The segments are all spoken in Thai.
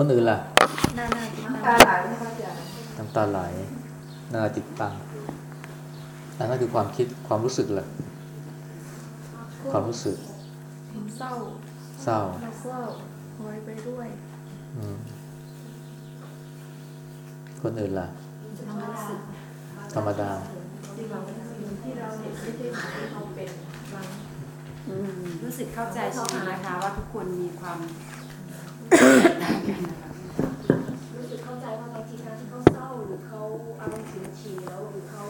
คนอื่นล่ะหน้าหน้าที่น้ำตาตาไหลไม่เข้าใจน้ำตาไหลน่าติดตังอันนั้นคือความคิดความรู้สึกแหละความรู้สึกเห็นเศร้าเศร้าเราเศร้าหอยไปด้วยอืมคนอื่นล่ะ ธรรมดาที่เราที่เราเห็นไม่ใช่ที่เขาเป็นบางรู้สึกเข้าใจใช่ไหมนะคะว่าทุกคนมีความ รู้สึกเข้าใจว่าบางทีการที่เขาเศร้าหรือเขาอารมณ์เฉุนเฉียวหรือเขา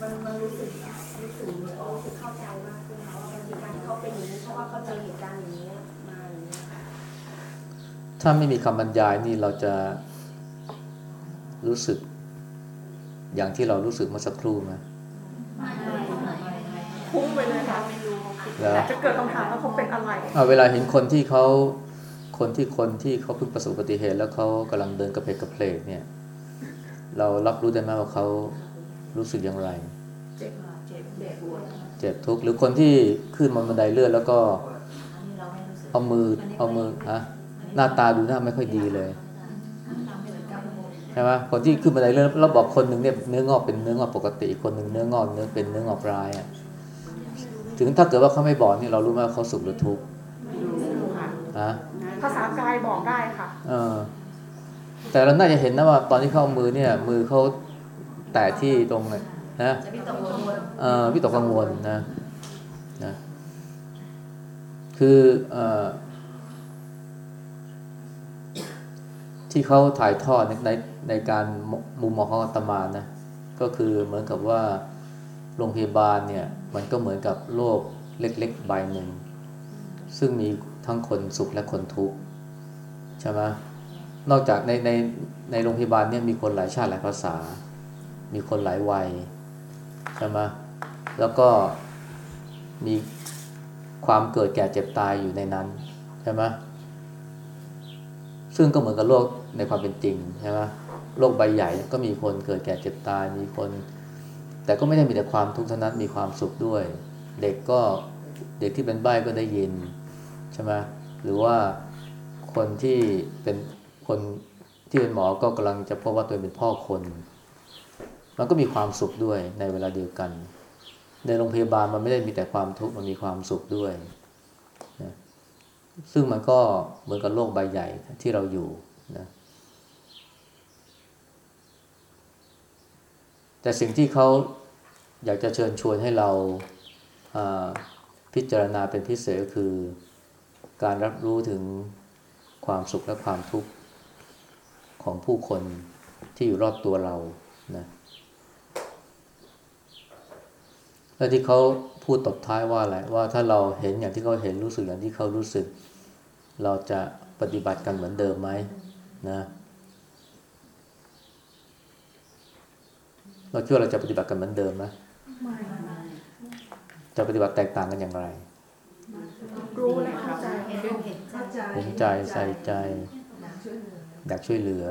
มันมันรู้สึกรู้สึกรู้สึกเข้าใจมากขึ้นนะว่าบางทีการที่เขาเป็นอย่างนี้เพราะว่าเขาเจอเหตุการณ์อย่างนี้มาอย่างนี้ยถ้าไม่มีคำบรรยายนี่เราจะรู้สึก อย่างที่เรารู้สึกเมื่อสักครู่ไหมพุ่งไปเลยค่ะแล้แต่จะเกิดคำถามว่าเขาเป็นอะไรเวลาเห็นคนที่เขา คนที่คนที่เขาเพิ่งประสบอุบัติเหตุแล้วเขากำลังเดินกระเพกกระเพลกเนี่ย เรารับรู้ได้ไหมว่าเขารู้สึกอย่างไร เจ็บเจ็บเด็กปวดเจ็บทุกข์หรือคนที่ขึ้นมาบันไดเลื่อนแล้วก็เอามือเอามือฮะหน้าตาดูหน้าไม่ค่อยดีเลยใช่ไหมคนที่ขึ้นบันไดเลื่อนเราบอกคนหนึ่งเนี่ยเนื้องอกเป็นเนื้องอกปกติอีกคนหนึ่งเนื้องอกเนื้อเป็นเนื้องอกร้ายอะถึงถ้าเกิดว่าเขาไม่บอกนี่เรารู้ไหมว่าเขาสุขหรือทุกข์ดูค่ะฮะ ภาษากายบอกได้ค่ะเออแต่เราน่าจะเห็นนะว่า ตอนที่เขาเอามือเนี่ย มือเขาแตะที่ตรงเนี่ยนะจะไม่ตกกังวลเออวิตกกังวลนะนะ คือเออที่เขาถ่ายทอดในในการมุมมองของอาตมานะก็คือเหมือนกับว่าโรงพยาบาลเนี่ย มันก็เหมือนกับโลกเล็ก ๆ ใบหนึ่งซึ่งมี ทั้งคนสุขและคนทุกข์ใช่ไหมนอกจากในในในโรงพยาบาลเนี่ยมีคนหลายชาติหลายภาษา มีคนหลายวัยใช่ไหมแล้วก็มีความเกิดแก่เจ็บตายอยู่ในนั้นใช่ไหมซึ่งก็เหมือนกับโลกในความเป็นจริงใช่ไหมโลกใบใหญ่ก็มีคนเกิดแก่เจ็บตายมีคน แต่ก็ไม่ได้มีแต่ความทุกข์เท่านั้นมีความสุขด้วย เด็กก็เด็กที่เป็นใบ้ก็ได้ยิน ใช่ไหมหรือว่าคนที่เป็นคนที่เป็นหมอก็กำลังจะพบว่าตัวเองเป็นพ่อคน มันก็มีความสุขด้วยในเวลาเดียวกัน ในโรงพยาบาลมันไม่ได้มีแต่ความทุกข์มันมีความสุขด้วยนะซึ่งมันก็เหมือนกับโลกใบใหญ่ที่เราอยู่นะแต่สิ่งที่เขาอยากจะเชิญชวนให้เราพิจารณาเป็นพิเศษก็คือ การรับรู้ถึงความสุขและความทุกข์ของผู้คนที่อยู่รอบตัวเรานะแล้วที่เขาพูดตบท้ายว่าอะไรว่าถ้าเราเห็นอย่างที่เขาเห็นรู้สึกอย่างที่เขารู้สึก เราจะปฏิบัติกันเหมือนเดิมไหมนะเราคิดว่าเราจะปฏิบัติกันเหมือนเดิมไหมจะปฏิบัติแตกต่างกันอย่างไร รู้และเข้าใจ เห็นเห็นเข้าใจเห็นใจใส่ใจ อยากช่วยเหลือ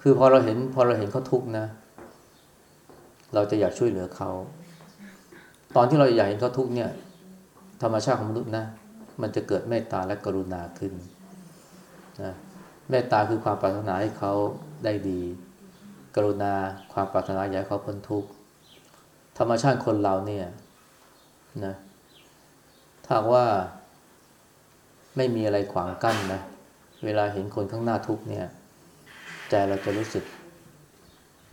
คือพอเราเห็นพอเราเห็นเขาทุกข์นะ เราจะอยากช่วยเหลือเขา ตอนที่เราอยากเห็นเขาทุกข์เนี่ย ธรรมชาติของมนุษย์นะ มันจะเกิดเมตตาและกรุณาขึ้นนะเมตตาคือความปรารถนาให้เขาได้ดี กรุณาความปรารถนาอยากให้เขาพ้นทุกข์ธรรมชาติคนเราเนี่ยนะถ้าหากว่า ไม่มีอะไรขวางกั้นนะ เวลาเห็นคนข้างหน้าทุกเนี่ย ใจเราจะรู้สึก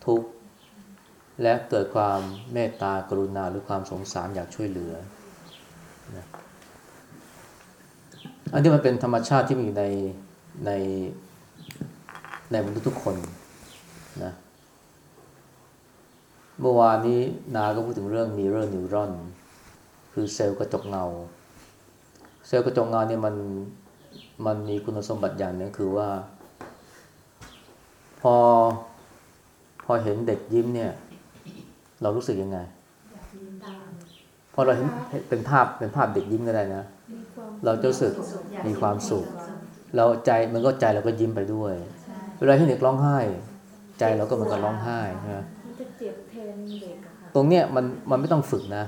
ทุกข์และเกิดความเมตตากรุณาหรือความสงสารอยากช่วยเหลือนะอันนี้มันเป็นธรรมชาติที่มีอยู่ในในในมนุษย์ทุกคนนะเมื่อวานนี้นาก็พูดถึงเรื่อง mirror neuron คือเซลล์กระจกเงา เซลล์กระจกเงาเนี่ยมันมันมีคุณสมบัติอย่างนึงคือว่า พอพอเห็นเด็กยิ้มเนี่ย เรารู้สึกยังไงพอเราเห็นเป็นภาพเป็นภาพเด็กยิ้มก็ได้นะ เราจะรู้สึกมีความสุข เราใจมันก็ใจเราก็ยิ้มไปด้วย เวลาที่เด็กร้องไห้ ใจเราก็มันก็ร้องไห้ใช่ไหมมันะตรงเนี้ยมันมันไม่ต้องฝึกนะ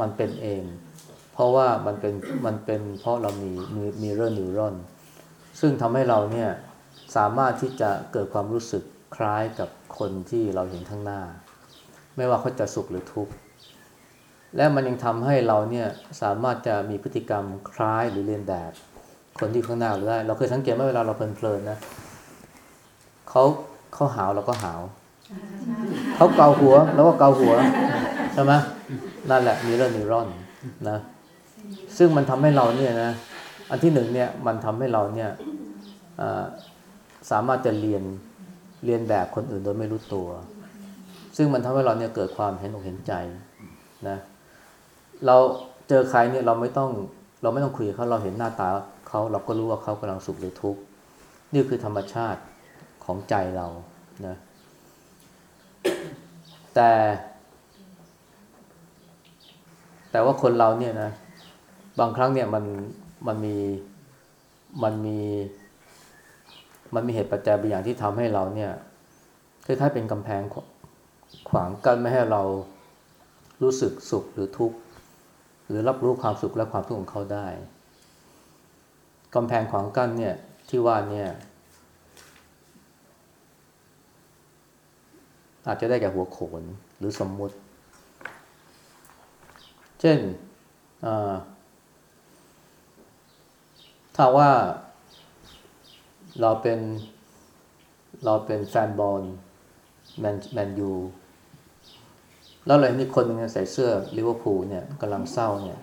มันเป็นเอง เพราะว่ามันเป็นมันเป็นเพราะเรามีมีมีเรอร์นิวรอน ซึ่งทำให้เราเนี่ยสามารถที่จะเกิดความรู้สึกคล้ายกับคนที่เราเห็นข้างหน้า ไม่ว่าเขาจะสุขหรือทุกข์และมันยังทำให้เราเนี่ยสามารถจะมีพฤติกรรมคล้ายหรือเลียนแบบคนที่ข้างหน้าเราได้ เราเคยสังเกตไหมเวลาเราเพลินๆนะเขาเขาหาวเราก็หาวเขาเกาหัวแล้วก็เกาหัวใช่ไหมนั่นแหละมีเรื่องนิวรอนนะ ซึ่งมันทำให้เราเนี่ยนะอันที่หนึ่งเนี่ยมันทำให้เราเนี่ยสามารถจะเรียนเรียนแบบคนอื่นโดยไม่รู้ตัว ซึ่งมันทำให้เราเนี่ยเกิดความเห็นอกเห็นใจนะเราเจอใครเนี่ยเราไม่ต้องเราไม่ต้องคุยเขาเราเห็นหน้าตาเขาเราก็รู้ว่าเขากำลังสุขหรือทุกข์นี่คือธรรมชาติของใจเรานะแต่ แต่ว่าคนเราเนี่ยนะ บางครั้งเนี่ยมันมันมีมันมีมันมีเหตุปัจจัยบางอย่างที่ทำให้เราเนี่ยคล้ายๆเป็นกำแพงขวางกั้นไม่ให้เรารู้สึกสุขหรือทุกข์หรือรับรู้ความสุขและความทุกข์ของเขาได้กำแพงขวางกั้นเนี่ยที่ว่าเนี่ยอาจจะได้แก่หัวโขนหรือสมมุติ เช่นอ่า ถ้าว่าเราเป็นเราเป็นแฟนบอลแมนแมนยูแล้วเราเห็นอีกคนหนึงเนี่ยใส่เสื้อลิเวอร์พูลเนี่ยกำลังเศร้าเนี่ย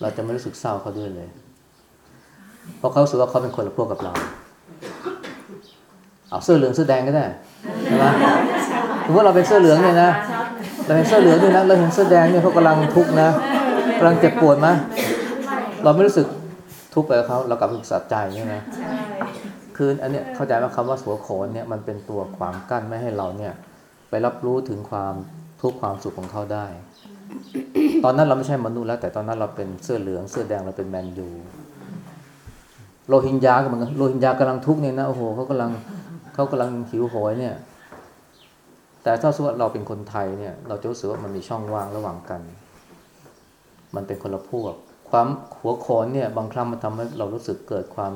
เราจะไม่รู้สึกเศร้าเขาด้วยเลย เพราะเขาสึกว่าเขาเป็นคนละพวกกับเรา เอาเสื้อเหลืองเสื้อแดงก็ได้ใช่ไหมถือว่าเราเป็นเสื้อเหลืองเนี่ยนะเราเป็นเสื้อเหลืองด้วยนะเราเห็นเสื้อแดงเนี่ยเขากำลังทุกข์นะกำลังเจ็บปวดไหมเราไม่รู้สึก ทุกข์ไปกับเขาเรากลับรู้สึกสะใจใช่ไหมคืออันเนี้ยเข้าใจว่าคำว่าสัวโขนเนี่ยมันเป็นตัวขวางกั้นไม่ให้เราเนี่ย ไปรับรู้ถึงความทุกข์ความสุขของเขาได้ ตอนนั้นเราไม่ใช่มนุษย์แล้ว แต่ตอนนั้นเราเป็นเสื้อเหลืองเสื้อแดงเราเป็นแมนยูโรฮิงญาก็เหมือนกันโรฮิงญากำลังทุกข์เนี่ยนะโอ้โหเขากำลังเขากำลังหิวโหยเนี่ย แต่ถ้าสมมติว่าเราเป็นคนไทยเนี่ย เราจะรู้สึกว่ามันมีช่องว่างระหว่างกัน มันเป็นคนละพวก ความหัวโขนเนี่ยบางครั้งมันทำให้เรารู้สึกเกิดความ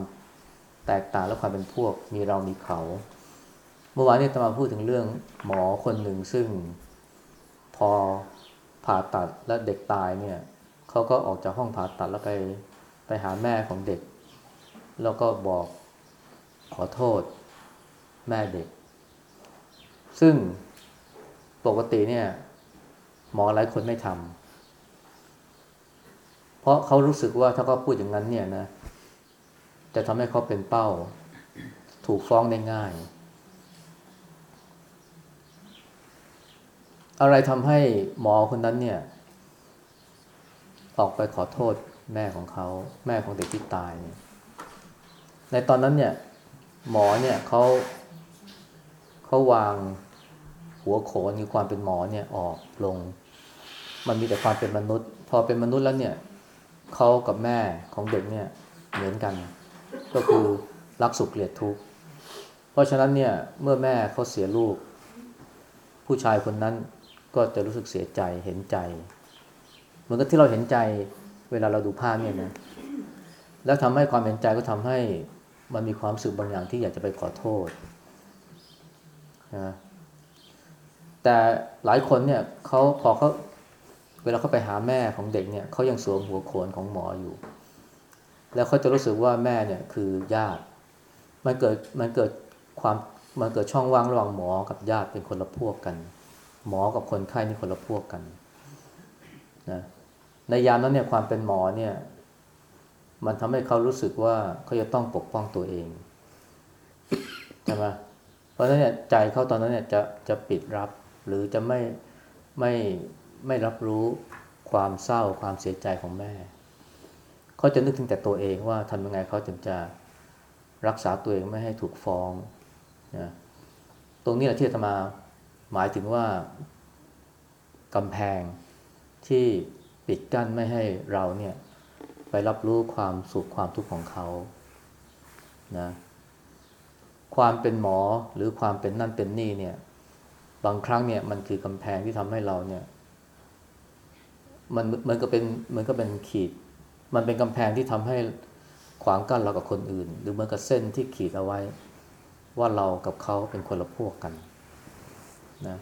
แตกต่างและความเป็นพวกมีเรามีเขา เมื่อวานนี้ตมาพูดถึงเรื่องหมอคนหนึ่งซึ่งพอผ่าตัดและเด็กตายเนี่ยเขาก็ออกจากห้องผ่าตัดแล้วไปไปหาแม่ของเด็ก แล้วก็บอกขอโทษแม่เด็ก ซึ่งปกติเนี่ยหมอหลายคนไม่ทำ ราะเขารู้สึกว่าถ้าเขาพูดอย่างนั้นเนี่ยนะ จะทำให้เขาเป็นเป้า ถูกฟ้องได้ง่าย อะไรทำให้หมอคนนั้นเนี่ย ออกไปขอโทษแม่ของเขา แม่ของเด็กที่ตายยในตอนนั้นเนี่ย หมอเนี่ยเขาเขาวางหัวโขนคือความเป็นหมอเนี่ยออกลง มันมีแต่ความเป็นมนุษย์ พอเป็นมนุษย์แล้วเนี่ย เขากับแม่ของเด็กเนี่ยเหมือนกัน ก็คือรักสุขเกลียดทุกข์เพราะฉะนั้นเนี่ยเมื่อแม่เขาเสียลูก ผู้ชายคนนั้นก็จะรู้สึกเสียใจเห็นใจ เหมือนกับที่เราเห็นใจเวลาเราดูภาพเนี่ยนะแล้วทำให้ความเห็นใจก็ทำให้มันมีความสึกบางอย่างที่อยากจะไปขอโทษนะแต่หลายคนเนี่ยเขาพอเขา วลาเขาไปหาแม่ของเด็กเนี่ยเขายังสวมหัวโขนของหมออยู่ แล้วเขาจะรู้สึกว่าแม่เนี่ยคือญาติ มันเกิดมันเกิดความมันเกิดช่องว่างระหว่างหมอกับญาติเป็นคนละพวกกัน หมอกับคนไข้นี่คนละพวกกันนะในยามนั้นเนี่ยความเป็นหมอเนี่ย มันทำให้เขารู้สึกว่าเขาจะต้องปกป้องตัวเองใช่ไหมเพราะฉะนั้นเนี่ยใจเขาตอนนั้นเนี่ยจะจะปิดรับหรือจะไม่ไม่ ไม่รับรู้ความเศร้าความเสียใจของแม่ เขาจะนึกถึงแต่ตัวเองว่าทำยังไงเขาถึงจะรักษาตัวเองไม่ให้ถูกฟ้องนะตรงนี้แหละที่อาตมาหมายถึงว่ากำแพงที่ปิดกั้นไม่ให้เราเนี่ยไปรับรู้ความสุขความทุกข์ของเขานะความเป็นหมอหรือความเป็นนั่นเป็นนี่เนี่ย บางครั้งเนี่ยมันคือกำแพงที่ทำให้เราเนี่ย มันมันก็เป็นมันก็เป็นขีด มันเป็นกำแพงที่ทำให้ขวางกั้นเรากับคนอื่น หรือเหมือนกับเส้นที่ขีดเอาไว้ ว่าเรากับเขาเป็นคนละพวกกันนะ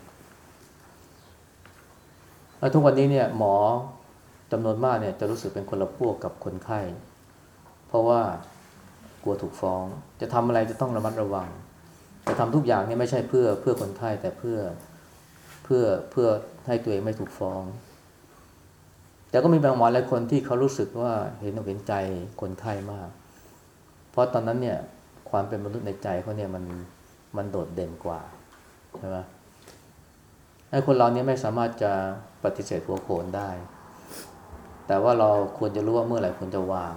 ทุกวันนี้เนี่ยหมอจำนวนมากเนี่ยจะรู้สึกเป็นคนละพวกกับคนไข้ เพราะว่ากลัวถูกฟ้อง จะทำอะไรจะต้องระมัดระวัง จะทำทุกอย่างเนี่ยไม่ใช่เพื่อเพื่อคนไข้แต่เพื่อเพื่อเพื่อให้ตัวเองไม่ถูกฟ้อง แต่ก็มีบางหมอหลายคนที่เขารู้สึกว่าเห็นอกเห็นใจคนไข้มาก เพราะตอนนั้นเนี่ยความเป็นมนุษย์ในใจเขาเนี่ยมันมันโดดเด่นกว่าใช่ไหมไอ้คนเราเนี่ยไม่สามารถจะปฏิเสธหัวโขนได้ แต่ว่าเราควรจะรู้ว่าเมื่อไหร่ควรจะวาง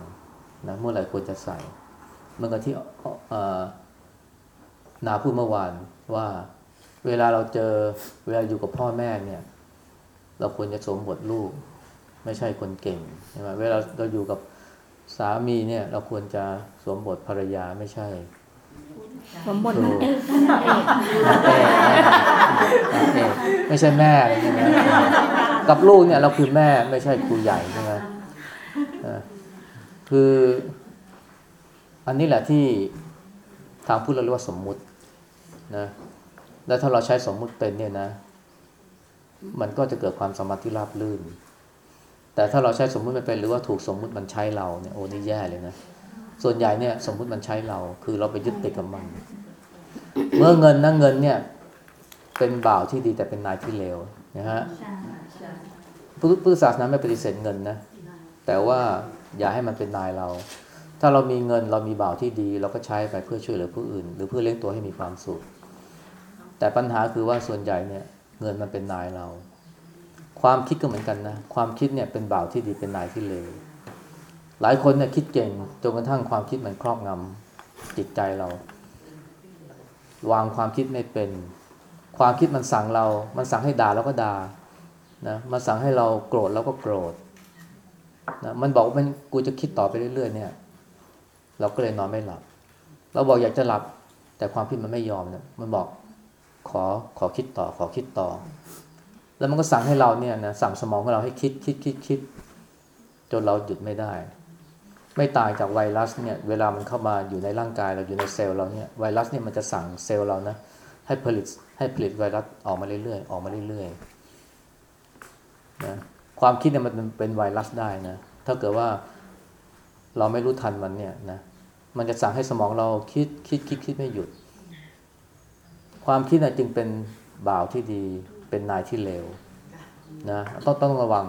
นะเมื่อไหร่ควรจะใส่เมื่อกันที่นาพูดเมื่อวานว่าเวลาเราเจอเวลาอยู่กับพ่อแม่เนี่ย เราควรจะสวมบทลูก ไม่ใช่คนเก่งใช่ไหมเวลาเราอยู่กับสามีเนี่ย เราควรจะสวมบทภรรยาไม่ใช่สมบทครูนางเอกนางเอกนางเอกไม่ใช่แม่อะไรอย่างเงี้ยนะกับลูกเนี่ยเราคือแม่ไม่ใช่ครูใหญ่ใช่ไหมเออคือ อันนี้แหละที่ทางพูดเราเรียกว่าสมมุตินะแล้วถ้าเราใช้สมมุติเป็นเนี่ยนะ มันก็จะเกิดความสามารถที่ราบรื่น แต่ถ้าเราใช้สมมุติไม่เป็นหรือว่าถูกสมมุติมันใช้เราเนี่ยโอ้นี่แย่เลยนะส่วนใหญ่เนี่ยสมมุติมันใช้เรา คือเราไปยึดติดกับมัน เมื่อเงินนะเงินเนี่ย เป็นบ่าวที่ดีแต่เป็นนายที่เลวนะฮะพุทธพุทธศาสนาไม่ปฏิเสธเงินนะแต่ว่าอย่าให้มันเป็นนายเรา ถ้าเรามีเงินเรามีบ่าวที่ดี เราก็ใช้ไปเพื่อช่วยเหลือผู้อื่น หรือเพื่อเลี้ยงตัวให้มีความสุขแต่ปัญหาคือว่าส่วนใหญ่เนี่ย เงินมันเป็นนายเรา ความคิดก็เหมือนกันนะ ความคิดเนี่ยเป็นบ่าวที่ดีเป็นนายที่เลวหลายคนเนี่ยคิดเก่งจนกระทั่งความคิดมันครอบงำจิตใจเรา วางความคิดไม่เป็น ความคิดมันสั่งเรา มันสั่งให้ด่าเราก็ด่านะมันสั่งให้เราโกรธเราก็โกรธนะมันบอกว่ามันกูจะคิดต่อไปเรื่อย ๆ เนี่ย เราก็เลยนอนไม่หลับ เราบอกอยากจะหลับ แต่ความคิดมันไม่ยอมเนี่ยมันบอกขอขอคิดต่อขอคิดต่อ แล้วมันก็สั่งให้เราเนี่ยนะสั่งสมองของเราให้คิดคิดคิดคิดจนเราหยุดไม่ได้ ไม่ต่างจากไวรัสเนี่ยเวลามันเข้ามาอยู่ในร่างกายเราอยู่ในเซลล์เราเนี่ยไวรัสเนี่ยมันจะสั่งเซลล์เรานะให้ผลิตให้ผลิตไวรัสออกมาเรื่อยๆออกมาเรื่อยๆนะความคิดเนี่ยมันเป็นไวรัสได้นะถ้าเกิดว่าเราไม่รู้ทันมันเนี่ยนะมันจะสั่งให้สมองเราคิดคิดคิดคิดไม่หยุด ความคิดน่ะจึงเป็นบ่าวที่ดี เป็นนายที่เลวนะต้องต้องระวัง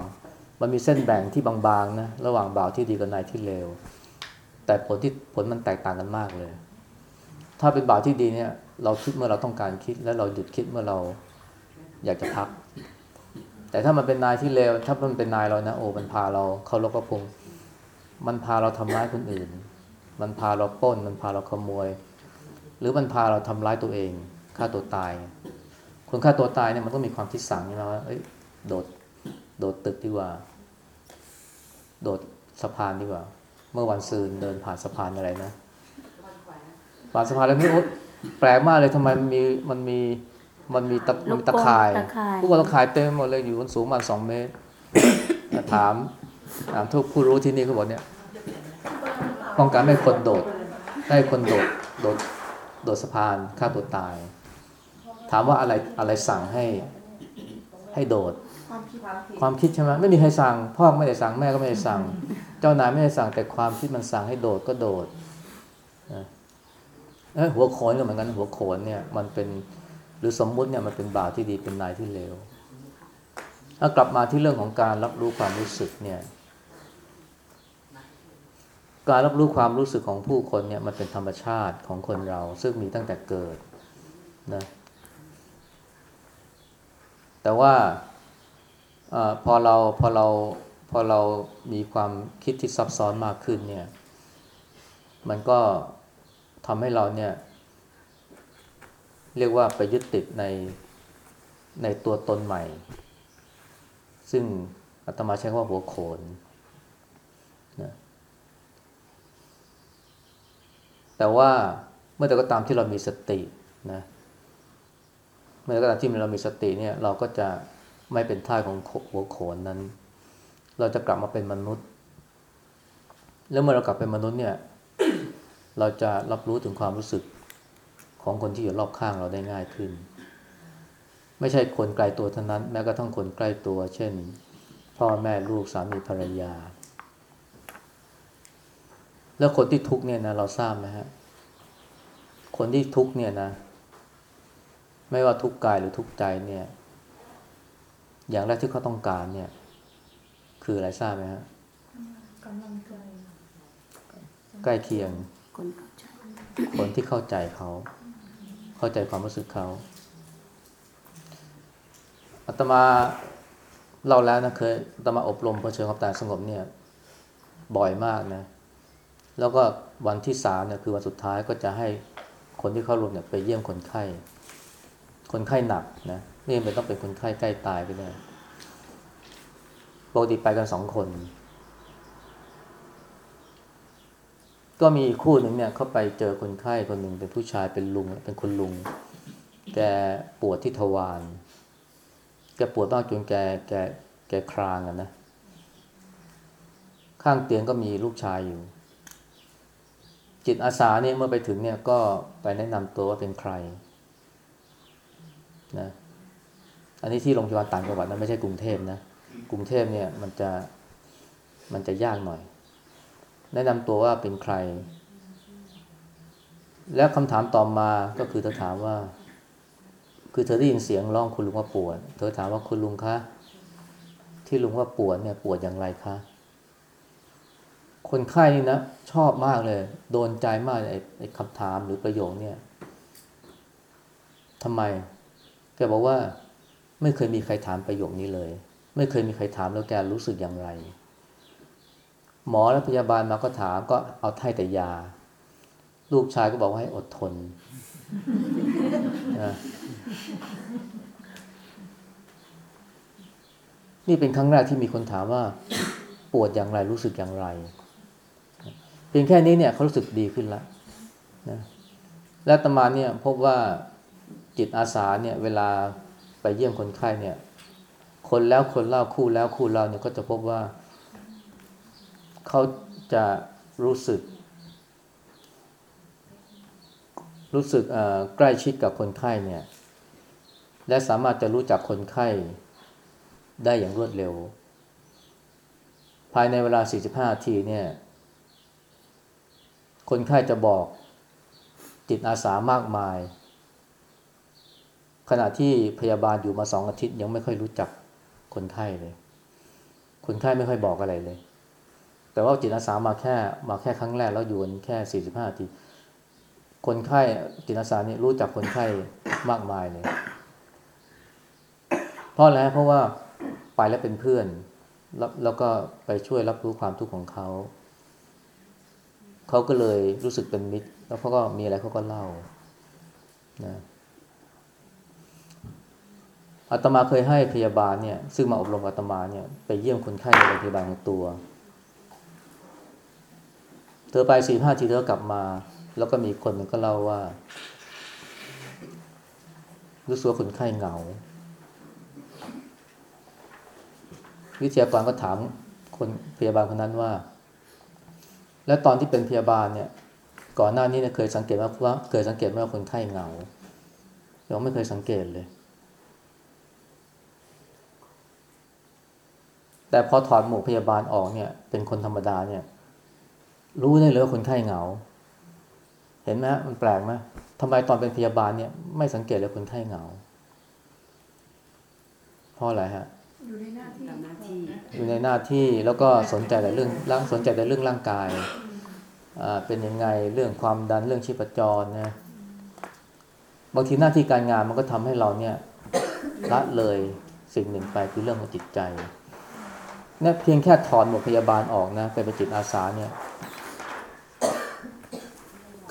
มันมีเส้นแบ่งที่บางๆนะระหว่างบ่าวที่ดีกับนายที่เลวแต่ผลที่ผลมันแตกต่างกันมากเลย ถ้าเป็นบ่าวที่ดีเนี่ยเราคิดเมื่อเราต้องการคิดและเราหยุดคิดเมื่อเราอยากจะพัก แต่ถ้ามันเป็นนายที่เลวถ้ามันเป็นนายเรานะโอ้มันพาเราเข้าลกกระพงมันพาเราทำร้ายคนอื่น มันพาเราปล้น มันพาเราขโมย หรือมันพาเราทำร้ายตัวเองฆ่าตัวตาย คนฆ่าตัวตายเนี่ยมันต้องมีความคิดสั่งใช่ไหมว่าเอ้ยโดดโดดตึกดีกว่า โดดสะพานดีกว่า เมื่อวันซืนเดินผ่านสะพานอะไรนะผ่านสะพานแล้วนี่โอ๊ยแปลกมากเลยทำไมมันมีมันมีมันมีตะมันมีตะข่ายตะข่ายผู้คนตะข่ายเต็มหมดเลยอยู่บนสูงประมาณสองเมตรถามถามทุกผู้รู้ที่นี่เขาบอกเนี่ยป้องกันไม่ให้คนโดดไม่ให้คนโดดโดดโดดสะพานฆ่าตัวตาย ถามว่าอะไรอะไรสั่งให้ให้โดด ความคิดความคิดใช่ไหมไม่มีใครสั่ง พ่อก็ไม่ได้สั่งแม่ก็ไม่ได้สั่ง เจ้านายไม่ได้สั่งแต่ความคิดมันสั่งให้โดดก็โดดนะเอ้ยหัวโขนก็เหมือนกันหัวโขนเนี่ยมันเป็นหรือสมมุติเนี่ยมันเป็นบ่าวที่ดีเป็นนายที่เลวถ้ากลับมาที่เรื่องของการรับรู้ความรู้สึกเนี่ย การรับรู้ความรู้สึกของผู้คนเนี่ยมันเป็นธรรมชาติของคนเรา ซึ่งมีตั้งแต่เกิดนะ แต่ว่าอพอเราพอเราพอเรามีความคิดที่ซับซ้อนมากขึ้นเนี่ย มันก็ทำให้เราเนี่ยเรียกว่าไปยึดติดในในตัวตนใหม่ ซึ่งอาตมาใช้คำว่าหัวโขนนะแต่ว่าเมื่อแต่ก็ตามที่เรามีสตินะเมื่อก็ตามที่เรามีสติเนี่ยเราก็จะไม่เป็นท่าของหัวโขนนั้น เราจะกลับมาเป็นมนุษย์ แล้วเมื่อเรากลับเป็นมนุษย์เนี่ย เราจะรับรู้ถึงความรู้สึกของคนที่อยู่รอบข้างเราได้ง่ายขึ้น ไม่ใช่คนไกลตัวเท่านั้น แม้กระทั่งคนใกล้ตัว เช่น พ่อแม่ลูกสามีภรรยา แล้วคนที่ทุกข์เนี่ยนะเราทราบไหมฮะคนที่ทุกข์เนี่ยนะ ไม่ว่าทุกข์กายหรือทุกข์ใจเนี่ย อย่างแรกที่เขาต้องการเนี่ย คืออะไรทราบไหมฮะกำลังใจใกล้เคียงคนเข้าใจคนที่เข้าใจเขา เข้าใจความรู้สึกเขาอาตมาเล่าแล้วนะเคยอาตมาอบรมเผชิญกับตายสงบเนี่ย บ่อยมากนะ แล้วก็วันที่สามเนี่ยคือวันสุดท้ายก็จะให้คนที่เข้ารวมเนี่ยไปเยี่ยมคนไข้ คนไข้หนักนะนี่ไม่ต้องเป็นคนไข้ใกล้ตายก็ได้ปกติไปกันสองคน ก็มีคู่หนึ่งเนี่ยเขาไปเจอคนไข้คนหนึ่งเป็นผู้ชายเป็นลุง เป็นคุณลุง แกปวดที่ทวารแกปวดมากจนแกแกแกครางอะนะ ข้างเตียงก็มีลูกชายอยู่ จิตอาสาเนี่ยเมื่อไปถึงเนี่ยก็ไปแนะนำตัวว่าเป็นใคร นะอันนี้ที่โรงพยาบาลต่างจังหวัดนะไม่ใช่กรุงเทพนะกรุงเทพเนี่ยมันจะมันจะยากหน่อย แนะนำตัวว่าเป็นใคร แล้วคำถามต่อมาก็คือเธอถามว่า คือเธอได้ยินเสียงร้องคุณลุงว่าปวด เธอถามว่าคุณลุงคะที่ลุงว่าปวดเนี่ยปวดอย่างไรคะคนไข้นี่นะชอบมากเลย โดนใจมากไอ้คำถามหรือประโยคเนี่ยทำไม แกบอกว่าไม่เคยมีใครถามประโยคนี้เลย ไม่เคยมีใครถามแล้วแกรู้สึกอย่างไร หมอและพยาบาลมาก็ถามก็เอาให้แต่ยา ลูกชายก็บอกว่าให้อดทนนะนี่เป็นครั้งแรกที่มีคนถามว่า ปวดอย่างไรรู้สึกอย่างไร เพียงแค่นี้เนี่ยเขารู้สึกดีขึ้นแล้วนะและตมาเนี่ยพบว่า จิตอาสาเนี่ยเวลาไปเยี่ยมคนไข้เนี่ย คนแล้วคนเล่าคู่แล้วคู่เล่าเนี่ยก็จะพบว่า เขาจะรู้สึก รู้สึกอ่อใกล้ชิดกับคนไข้เนี่ย และสามารถจะรู้จักคนไข้ได้อย่างรวดเร็ว ภายในเวลา 45 นาทีเนี่ย คนไข้จะบอกจิตอาสามากมาย ขณะที่พยาบาลอยู่มาสองอาทิตย์ยังไม่ค่อยรู้จักคนไข้เลย คนไข้ไม่ค่อยบอกอะไรเลย แต่ว่าจิตอาสามาแค่มาแค่ครั้งแรกแล้วอยู่กันแค่45นาที คนไข้จิตอาสานี่รู้จักคนไข้มากมายเลยเพราะอะไรเพราะว่าไปแล้วเป็นเพื่อนแล้วแล้วก็ไปช่วยรับรู้ความทุกข์ของเขาเขาก็เลยรู้สึกเป็นมิตร แล้วเขาก็มีอะไรเขาก็เล่านะ อาตมาเคยให้พยาบาลเนี่ย ซึ่งมาอบรมอาตมาเนี่ยไปเยี่ยมคนไข้ในโรงพยาบาลของตัว เธอไปสี่ห้าทีเธอกลับมา แล้วก็มีคนหนึ่งก็เล่าว่า รู้สึกว่าคนไข้เหงา วิทยากรก็ถามคนพยาบาลคนนั้นว่า แล้วตอนที่เป็นพยาบาลเนี่ย ก่อนหน้านี้เนี่ยเคยสังเกตว่าว่าเคยสังเกตไหมว่าคนไข้เหงายังไม่เคยสังเกตเลย แต่พอถอดหมวกพยาบาลออกเนี่ย เป็นคนธรรมดาเนี่ย รู้ได้เลยว่าคนไข้เหงา เห็นไหมฮะมันแปลกไหมทำไมตอนเป็นพยาบาลเนี่ยไม่สังเกตเลยคนไข้เหงาเพราะอะไรฮะอยู่ในหน้าที่อยู่ในหน้าที่แล้วก็สนใจแต่เรื่องร่างสนใจแต่เรื่องร่างกายอ่าเป็นยังไงเรื่องความดันเรื่องชีพจรนะบางทีหน้าที่การงานมันก็ทำให้เราเนี่ยละเลยสิ่งหนึ่งไปคือเรื่องของจิตใจ เนี่ยเพียงแค่ถอนหมวกพยาบาลออกนะไปเป็นจิตอาสาเนี่ย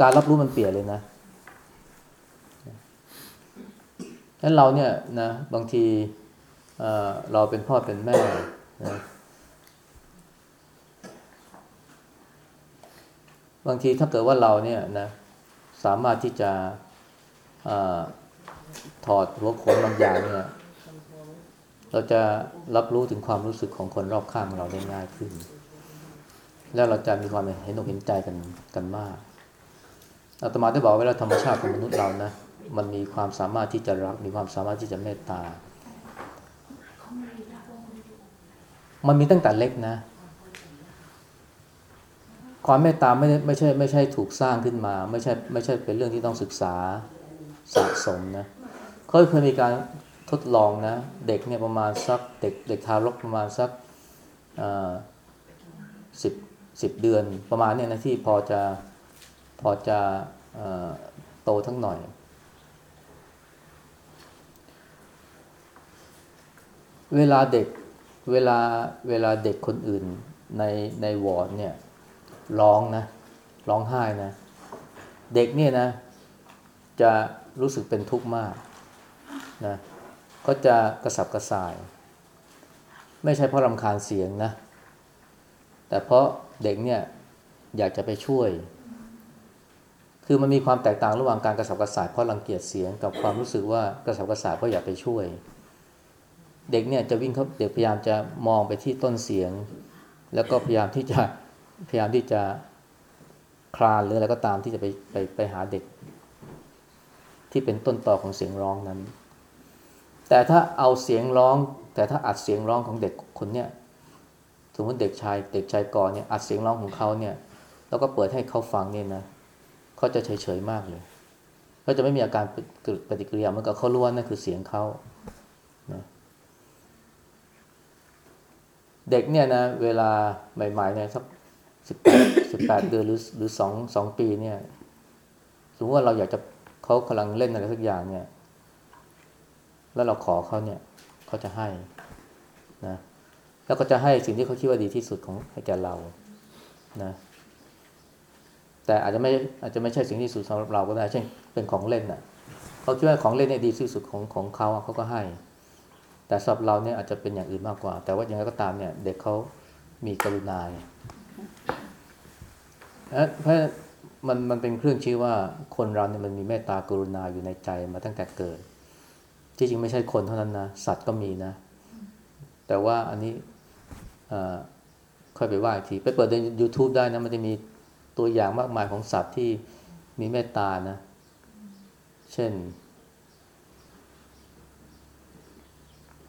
การรับรู้มันเปลี่ยนเลยนะนั้นเราเนี่ยนะบางทีเอ่อเราเป็นพ่อเป็นแม่นะบางทีถ้าเกิดว่าเราเนี่ยนะสามารถที่จะออถอดหัวโขนบางอย่างเนี่ย เราจะรับรู้ถึงความรู้สึกของคนรอบข้างเราได้ง่ายขึ้น แล้วเราจะมีความเห็นอกเห็นใจกันกันมากอาตมาได้บอกไว้แล้วธรรมชาติของมนุษย์เรานะมันมีความสามารถที่จะรัก มีความสามารถที่จะเมตตา มันมีตั้งแต่เล็กนะ ความเมตตาไม่ได้ไม่ใช่ไม่ใช่ถูกสร้างขึ้นมา ไม่ใช่ไม่ใช่เป็นเรื่องที่ต้องศึกษาสะสมนะเขาเคยมีการ ทดลองนะ เด็กเนี่ยประมาณสักเด็กเด็กทารกประมาณสักสิบสิบเดือนประมาณเนี่ยนะที่พอจะพอจะโตทั้งหน่อย เวลาเด็กเวลาเวลาเด็กคนอื่นในในวอร์ดเนี่ยร้องนะร้องไห้นะ เด็กเนี่ยนะ จะรู้สึกเป็นทุกข์มากนะ ก็จะกระสับกระส่าย ไม่ใช่เพราะรำคาญเสียงนะ แต่เพราะเด็กเนี่ยอยากจะไปช่วย คือมันมีความแตกต่างระหว่างการกระสับกระส่ายเพราะรังเกียจเสียงกับความรู้สึกว่ากระสับกระส่ายเพราะอยากไปช่วย เด็กเนี่ยจะวิ่งเขาเด็กพยายามจะมองไปที่ต้นเสียง แล้วก็พยายามที่จะพยายามที่จะคลานหรืออะไรก็ตามที่จะไปไปไปหาเด็ก ที่เป็นต้นต่อของเสียงร้องนั้น แต่ถ้าเอาเสียงร้อง แต่ถ้าอัดเสียงร้องของเด็กคนเนี้ยสมมติเด็กชายเด็กชายก่อนเนี่ยอัดเสียงร้องของเขาเนี่ย แล้วก็เปิดให้เขาฟังเนี่ยนะเขาจะเฉยๆมากเลยเขาจะไม่มีอาการปฏิกิริยาเหมือนกับเขารู้ว่านั่นคือเสียงเขานะเด็กเนี่ยนะเวลาใหม่ๆเนี่ยสักสิบแปดสิบแปดเดือนหรือหรือสองสองปีเนี่ยสมมติว่าเราอยากจะเขากำลังเล่นอะไรสักอย่างเนี่ย แล้วเราขอเขาเนี่ยเขาจะให้นะแล้วก็จะให้สิ่งที่เขาคิดว่าดีที่สุดของให้แก่เรานะแต่อาจจะไม่อาจจะไม่ใช่สิ่งที่สุดสำหรับเราก็ได้ เช่นเป็นของเล่นน่ะเขาคิดว่าของเล่นเนี่ยดีที่สุดของของเขาเขาก็ให้ แต่สำหรับเราเนี่ยอาจจะเป็นอย่างอื่นมากกว่า แต่ว่าอย่างไรก็ตามเนี่ย เด็กเขามีกรุณาเนี่ยเพราะมันมันเป็นเครื่องชี้ว่าคนเราเนี่ยมันมีเมตตากรุณาอยู่ในใจมาตั้งแต่เกิด ที่จริงไม่ใช่คนเท่านั้นนะ สัตว์ก็มีนะ แต่ว่าอันนี้ค่อยไปว่าอีกที ไปเปิดใน YouTube ได้นะ มันจะมีตัวอย่างมากมายของสัตว์ที่มีเมตตานะ เช่น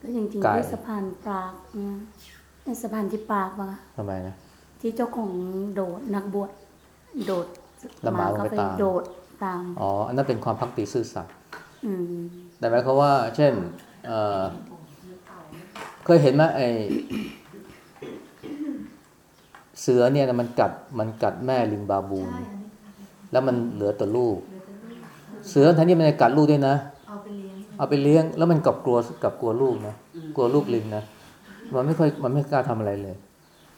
ก็จริงไก่ๆที่สะพานปรากนะในสะพานที่ปรากวะทำไมนะ ที่เจ้าของโดดนักบวชโดดแล้วหมาก็มันไปไปตามโดดตาม อ๋อ อันนั้นเป็นความพักดีซื่อสัตย์อืม แต่หมายความว่า เช่นเอ่อเคยเห็นไหมไอเสือเนี่ยนะมันกัดมันกัดแม่ลิงบาบูนแล้วมันเหลือแต่ลูก เสือทันนี้มันจะกัดลูกด้วยนะเอาไปเลี้ยงเอาไปเลี้ยงแล้วมันกลับกลัวกลับกลัวลูกนะกลัวลูกลิงนะมันไม่ค่อยมันไม่กล้าทำอะไรเลย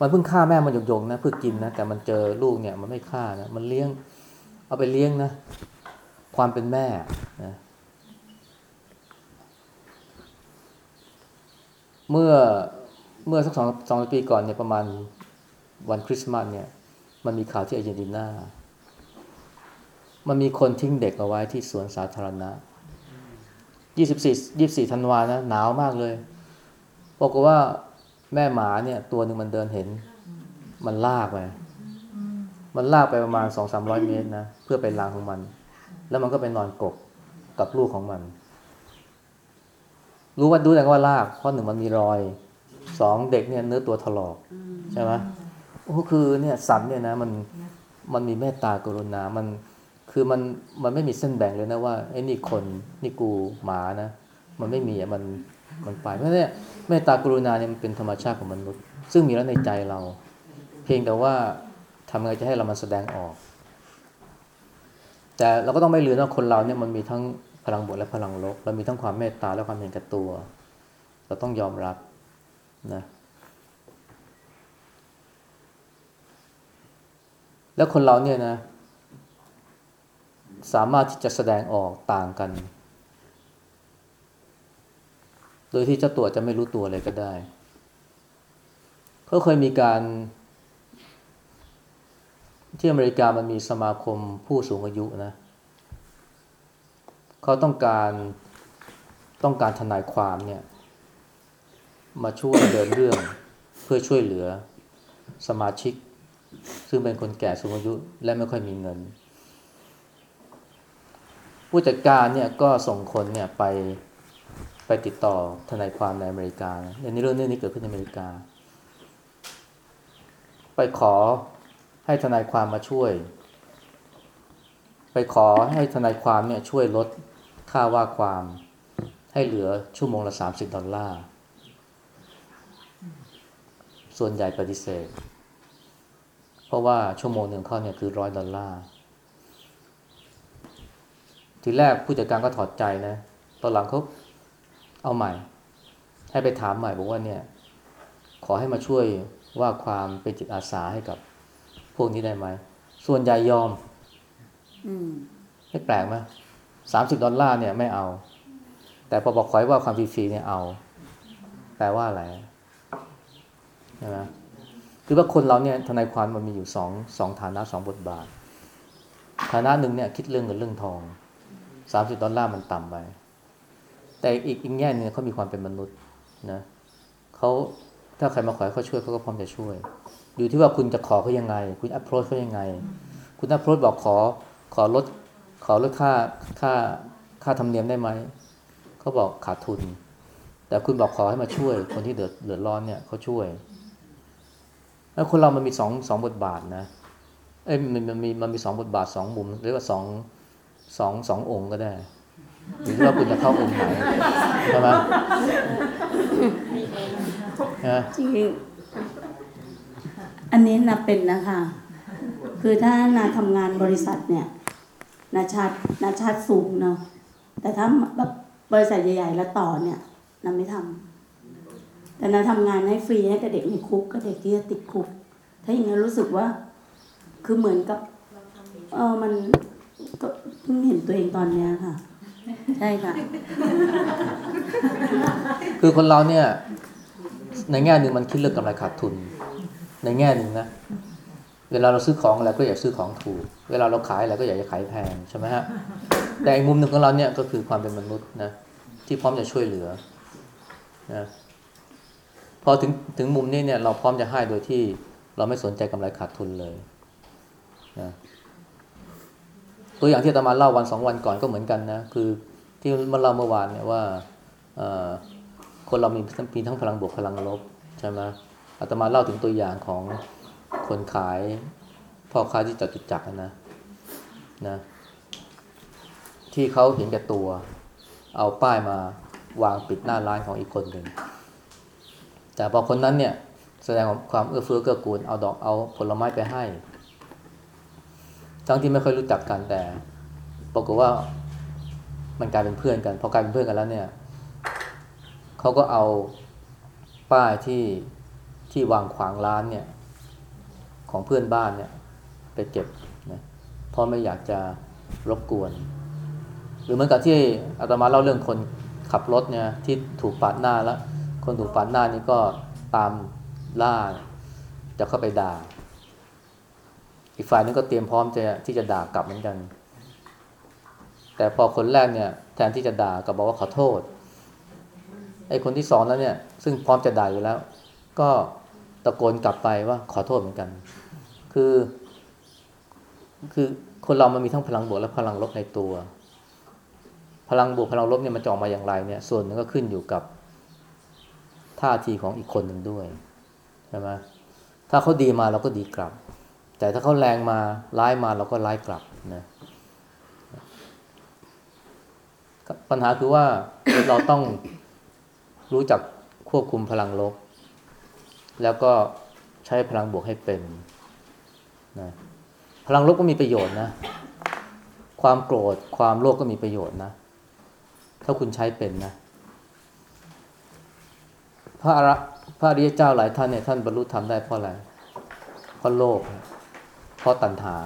มันเพิ่งฆ่าแม่มันหยงๆนะเพื่อกินนะแต่มันเจอลูกเนี่ยมันไม่ฆ่านะมันเลี้ยง เอาไปเลี้ยงนะ ความเป็นแม่นะ เมื่อเมื่อสักสองสองปีก่อนเนี่ยประมาณวันคริสต์มาสเนี่ย มันมีข่าวที่อาร์เจนตินามันมีคนทิ้งเด็กเอาไว้ที่สวนสาธารณะยี่สิบสี่ยี่สี่ธันวานะหนาวมากเลยบอกว่าแม่หมาเนี่ย ตัวหนึ่งมันเดินเห็น มันลากไปมันลากไปประมาณสองสามร้อยเมตรนะ เพื่อไปลางของมัน แล้วมันก็ไปนอนกบกับลูกของมัน รู้ว่าดูแต่ว่าลากเพราะหนึ่งมันมีรอยสองเด็กเนี่ยเนื้อตัวถลอกใช่ไหมโอ้คือเนี่ยสัตว์เนี่ยนะมันมันมีเมตตากรุณา มันคือมันมันไม่มีเส้นแบ่งเลยนะว่าไอ้นี่คนนี่กูหมานะ มันไม่มีอะมันมันไปเพราะเนี่ยเมตตากรุณาเนี่ยมันเป็นธรรมชาติของมนุษย์ ซึ่งมีแล้วในใจเรา เพียงแต่ว่าทำไงจะให้เรามันแสดงออก แต่เราก็ต้องไม่ลืมว่าคนเราเนี่ยมันมีทั้ง พลังบวกและพลังลบเรามีทั้งความเมตตาและความเห็นแก่ตัว เราต้องยอมรับนะแล้วคนเราเนี่ยนะ สามารถที่จะแสดงออกต่างกัน โดยที่เจ้าตัวจะไม่รู้ตัวเลยก็ได้เขาเคยมีการ ที่อเมริกามันมีสมาคมผู้สูงอายุนะ เขาต้องการต้องการทนายความเนี่ย มาช่วยเดินเรื่องเพื่อช่วยเหลือสมาชิก ซึ่งเป็นคนแก่สูงอายุและไม่ค่อยมีเงิน ผู้จัดการเนี่ยก็ส่งคนเนี่ยไปไปติดต่อทนายความในอเมริกานะในเรื่องนี้เกิดขึ้นในอเมริกา ไปขอให้ทนายความมาช่วย ไปขอให้ทนายความเนี่ยช่วยลด ค่าว่าความให้เหลือชั่วโมงละ30ดอลลาร์ ส่วนใหญ่ปฏิเสธ เพราะว่าชั่วโมงหนึ่งเขาเนี่ยคือร้อยดอลลาร์ ทีแรกผู้จัดการก็ถอดใจนะ ตอนหลังเขาเอาใหม่ ให้ไปถามใหม่บอกว่าเนี่ย ขอให้มาช่วยว่าความเป็นจิตอาสาให้กับพวกนี้ได้ไหม ส่วนใหญ่ยอม อืมไม่แปลกไหม สามสิบดอลลาร์เนี่ยไม่เอา แต่พอบอกขอให้ว่าความฟรีๆเนี่ยเอา แปลว่าอะไรใช่ไหมคือว่าคนเราเนี่ยทนายความมันมีอยู่สองสองฐานะสองบทบาท ฐานะหนึ่งเนี่ยคิดเรื่องเงินเรื่องทองสามสิบดอลลาร์มันต่ำไป แต่อีกอีกแง่หนึงเขามีความเป็นมนุษย์นะเขาถ้าใครมาขอให้เขาช่วยเขาก็พร้อมจะช่วย อยู่ที่ว่าคุณจะขอเขายังไง คุณ approach เขายังไง คุณ approach บอกขอขอลด ขอลดค่าค่าค่าธรรมเนียมได้ไหมเขาบอกขาดทุน แต่คุณบอกขอให้มาช่วย คนที่เดือดเดือดร้อนเนี่ยเขาช่วย แล้วคนเรามันมีสองสองบทบาทนะเอ้ยมันมันมีมันมีสองบทบาทสองมุมหรือว่าสองสองสององค์ก็ได้หรือว่าคุณจะเข้าองค์ไหนใช่ไหมจริงอันนี้นาเป็นนะคะ คือถ้านาทำงานบริษัทเนี่ย นาชาร์นาชาร์สูงเนาะแต่ถ้าแบบบริษัทใหญ่ ๆ แล้วต่อเนี่ยนาไม่ทำแต่นาทำงานให้ฟรีให้กับเด็กในคุกกับเด็กที่จะติดคุก ถ้าอย่างนั้นรู้สึกว่า คือเหมือนกับเออมันก็เพิ่งเห็นตัวเองตอนเนี้ยค่ะ ใช่ค่ะ คือคนเราเนี่ย ในแง่หนึ่งมันคิดเรื่องกำไรขาดทุน ในแง่หนึ่งนะ เวลาเราซื้อของอะไรก็อยากซื้อของถูก เวลาเราขายอะไรก็อยากจะขายแพงใช่ไหมฮะแต่อีกมุมหนึ่งของเราเนี่ยก็คือความเป็นมนุษย์นะที่พร้อมจะช่วยเหลือนะพอถึงถึงมุมนี้เนี่ย เราพร้อมจะให้โดยที่เราไม่สนใจกำไรขาดทุนเลยนะตัวอย่างที่อาตมาเล่าวันสองวันก่อนก็เหมือนกันนะคือที่มาเล่าเมื่อวานเนี่ยว่าเอ่อคนเรามีมีทั้งพลังบวกพลังลบใช่ไหมอาตมาเล่าถึงตัวอย่างของคนขายพ่อค้าที่จตุจักรนะ นะที่เขาเห็นแก่ตัว เอาป้ายมาวางปิดหน้าร้านของอีกคนหนึ่ง แต่พอคนนั้นเนี่ยแสดงความเอื้อเฟื้อเกื้อกูลเอาดอกเอาผลไม้ไปให้ ทั้งที่ไม่ค่อยรู้จักกันแต่ปรากฏว่ามันกลายเป็นเพื่อนกันพอกลายเป็นเพื่อนกันแล้วเนี่ยเขาก็เอาป้ายที่ที่วางขวางร้านเนี่ยของเพื่อนบ้านเนี่ยไปเก็บ เพราะไม่อยากจะรบกวน หรือเหมือนกับที่อาตมาเล่าเรื่องคนขับรถเนี่ยที่ถูกปาดหน้าแล้ว คนถูกปาดหน้านี่ก็ตามล่าจะเข้าไปด่า อีกฝ่ายนึงก็เตรียมพร้อมจะที่จะด่ากลับเหมือนกัน แต่พอคนแรกเนี่ยแทนที่จะด่าก็บอกว่าขอโทษไอ้คนที่สองแล้วเนี่ยซึ่งพร้อมจะด่าอยู่แล้ว ก็ตะโกนกลับไปว่าขอโทษเหมือนกัน คือ คือคนเรามันมีทั้งพลังบวกและพลังลบในตัว พลังบวกพลังลบเนี่ยมันจะออกมาอย่างไรเนี่ย ส่วนนึงก็ขึ้นอยู่กับท่าทีของอีกคนหนึ่งด้วยใช่ไหมถ้าเขาดีมาเราก็ดีกลับ แต่ถ้าเขาแรงมาร้ายมาเราก็ร้ายกลับนะปัญหาคือว่าเราต้องรู้จักควบคุมพลังลบ แล้วก็ใช้พลังบวกให้เป็น ลังลบก็มีประโยชน์นะ ความโกรธความโลภก็มีประโยชน์นะ ถ้าคุณใช้เป็นนะ พระอรพระอริยเจ้าหลายท่านเนี่ยท่านบรรลุธรรมได้เพราะอะไร เพราะโลภเพราะตัณหา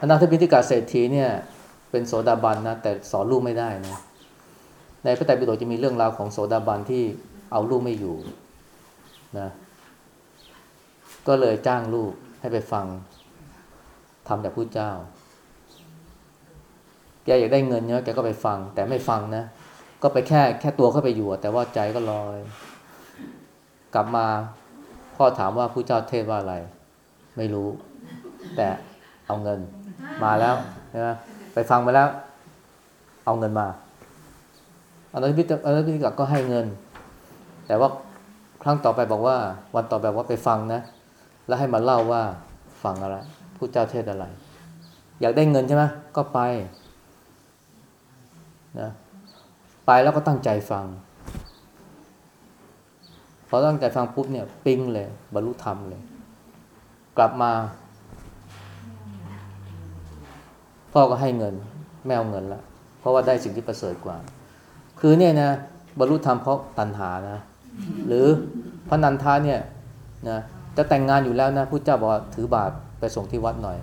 อนาถบิณฑิกาเศรษฐีเนี่ยเป็นโสดาบันนะแต่สอนลูกไม่ได้นะในพระไตรปิฎกจะมีเรื่องราวของโสดาบันที่เอาลูกไม่อยู่นะ ก็เลยจ้างลูกให้ไปฟังทำจากผู้เจ้า แกอยากได้เงินเนี่ยแกก็ไปฟัง แต่ไม่ฟังนะ ก็ไปแค่แค่ตัวเข้าไปอยู่ แต่ว่าใจก็ลอย กลับมาพ่อถามว่าผู้เจ้าเทศว่าอะไร ไม่รู้ แต่เอาเงินมาแล้วใช่ไหมไปฟังมาแล้ว เอาเงินมาอนุพิธีอนุพิธีกก็ให้เงิน แต่ว่าครั้งต่อไปบอกว่า วันต่อไปว่าไปฟังนะ แล้วให้มาเล่าว่าฟังอะไรผู้เจ้าเทศอะไร อยากได้เงินใช่ไหมก็ไปนะไปแล้วก็ตั้งใจฟัง พอตั้งใจฟังปุ๊บเนี่ย ปิ้งเลย บรรลุธรรมเลย กลับมา พ่อก็ให้เงิน แม่เอาเงินละเพราะว่าได้สิ่งที่ประเสริฐกว่า คือเนี่ยนะบรรลุธรรมเพราะตัณหานะ หรือพระนันทาเนี่ยนะ จะแต่งงานอยู่แล้วนะพุทธเจ้าบอกถือบาตรไปส่งที่วัดหน่อย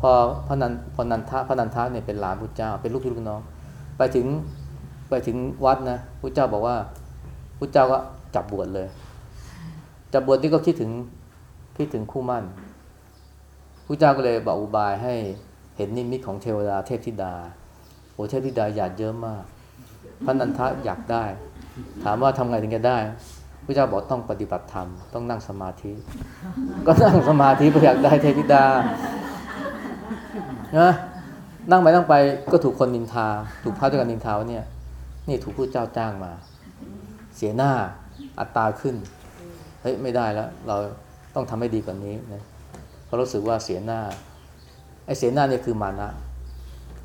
พอพนันพนันทะพนันทะเนี่ยเป็นหลานพุทธเจ้าเป็นลูกพี่ลูกน้อง ไปถึงไปถึงวัดนะพุทธเจ้าบอกว่าพุทธเจ้าก็จับบวชเลยจับบวชนี่ก็คิดถึงคิดถึงคู่มั่นพุทธเจ้าก็เลยบอกอุบายให้เห็นนิมิตของเทวดาเทพธิดาโอ้เทพธิดาอยากเยอะมากพระนันทะอยากได้ ถามว่าทำไงถึงจะได้ พระเจ้าบอกต้องปฏิบัติธรรม ต้องนั่งสมาธิ ก็นั่งสมาธิเพื่ออยากได้เทพิดานะนั่งไปนั่งไปก็ถูกคนนินทา ถูกพระด้วยกันนินทาว่าเนี่ย นี่ถูกผู้เจ้าจ้างมา เสียหน้าอัตตราขึ้นเฮ้ยไม่ได้แล้ว เราต้องทำให้ดีกว่านี้นะเพราะรู้สึกว่าเสียหน้าไอ้เสียหน้าเนี่ยคือมานะ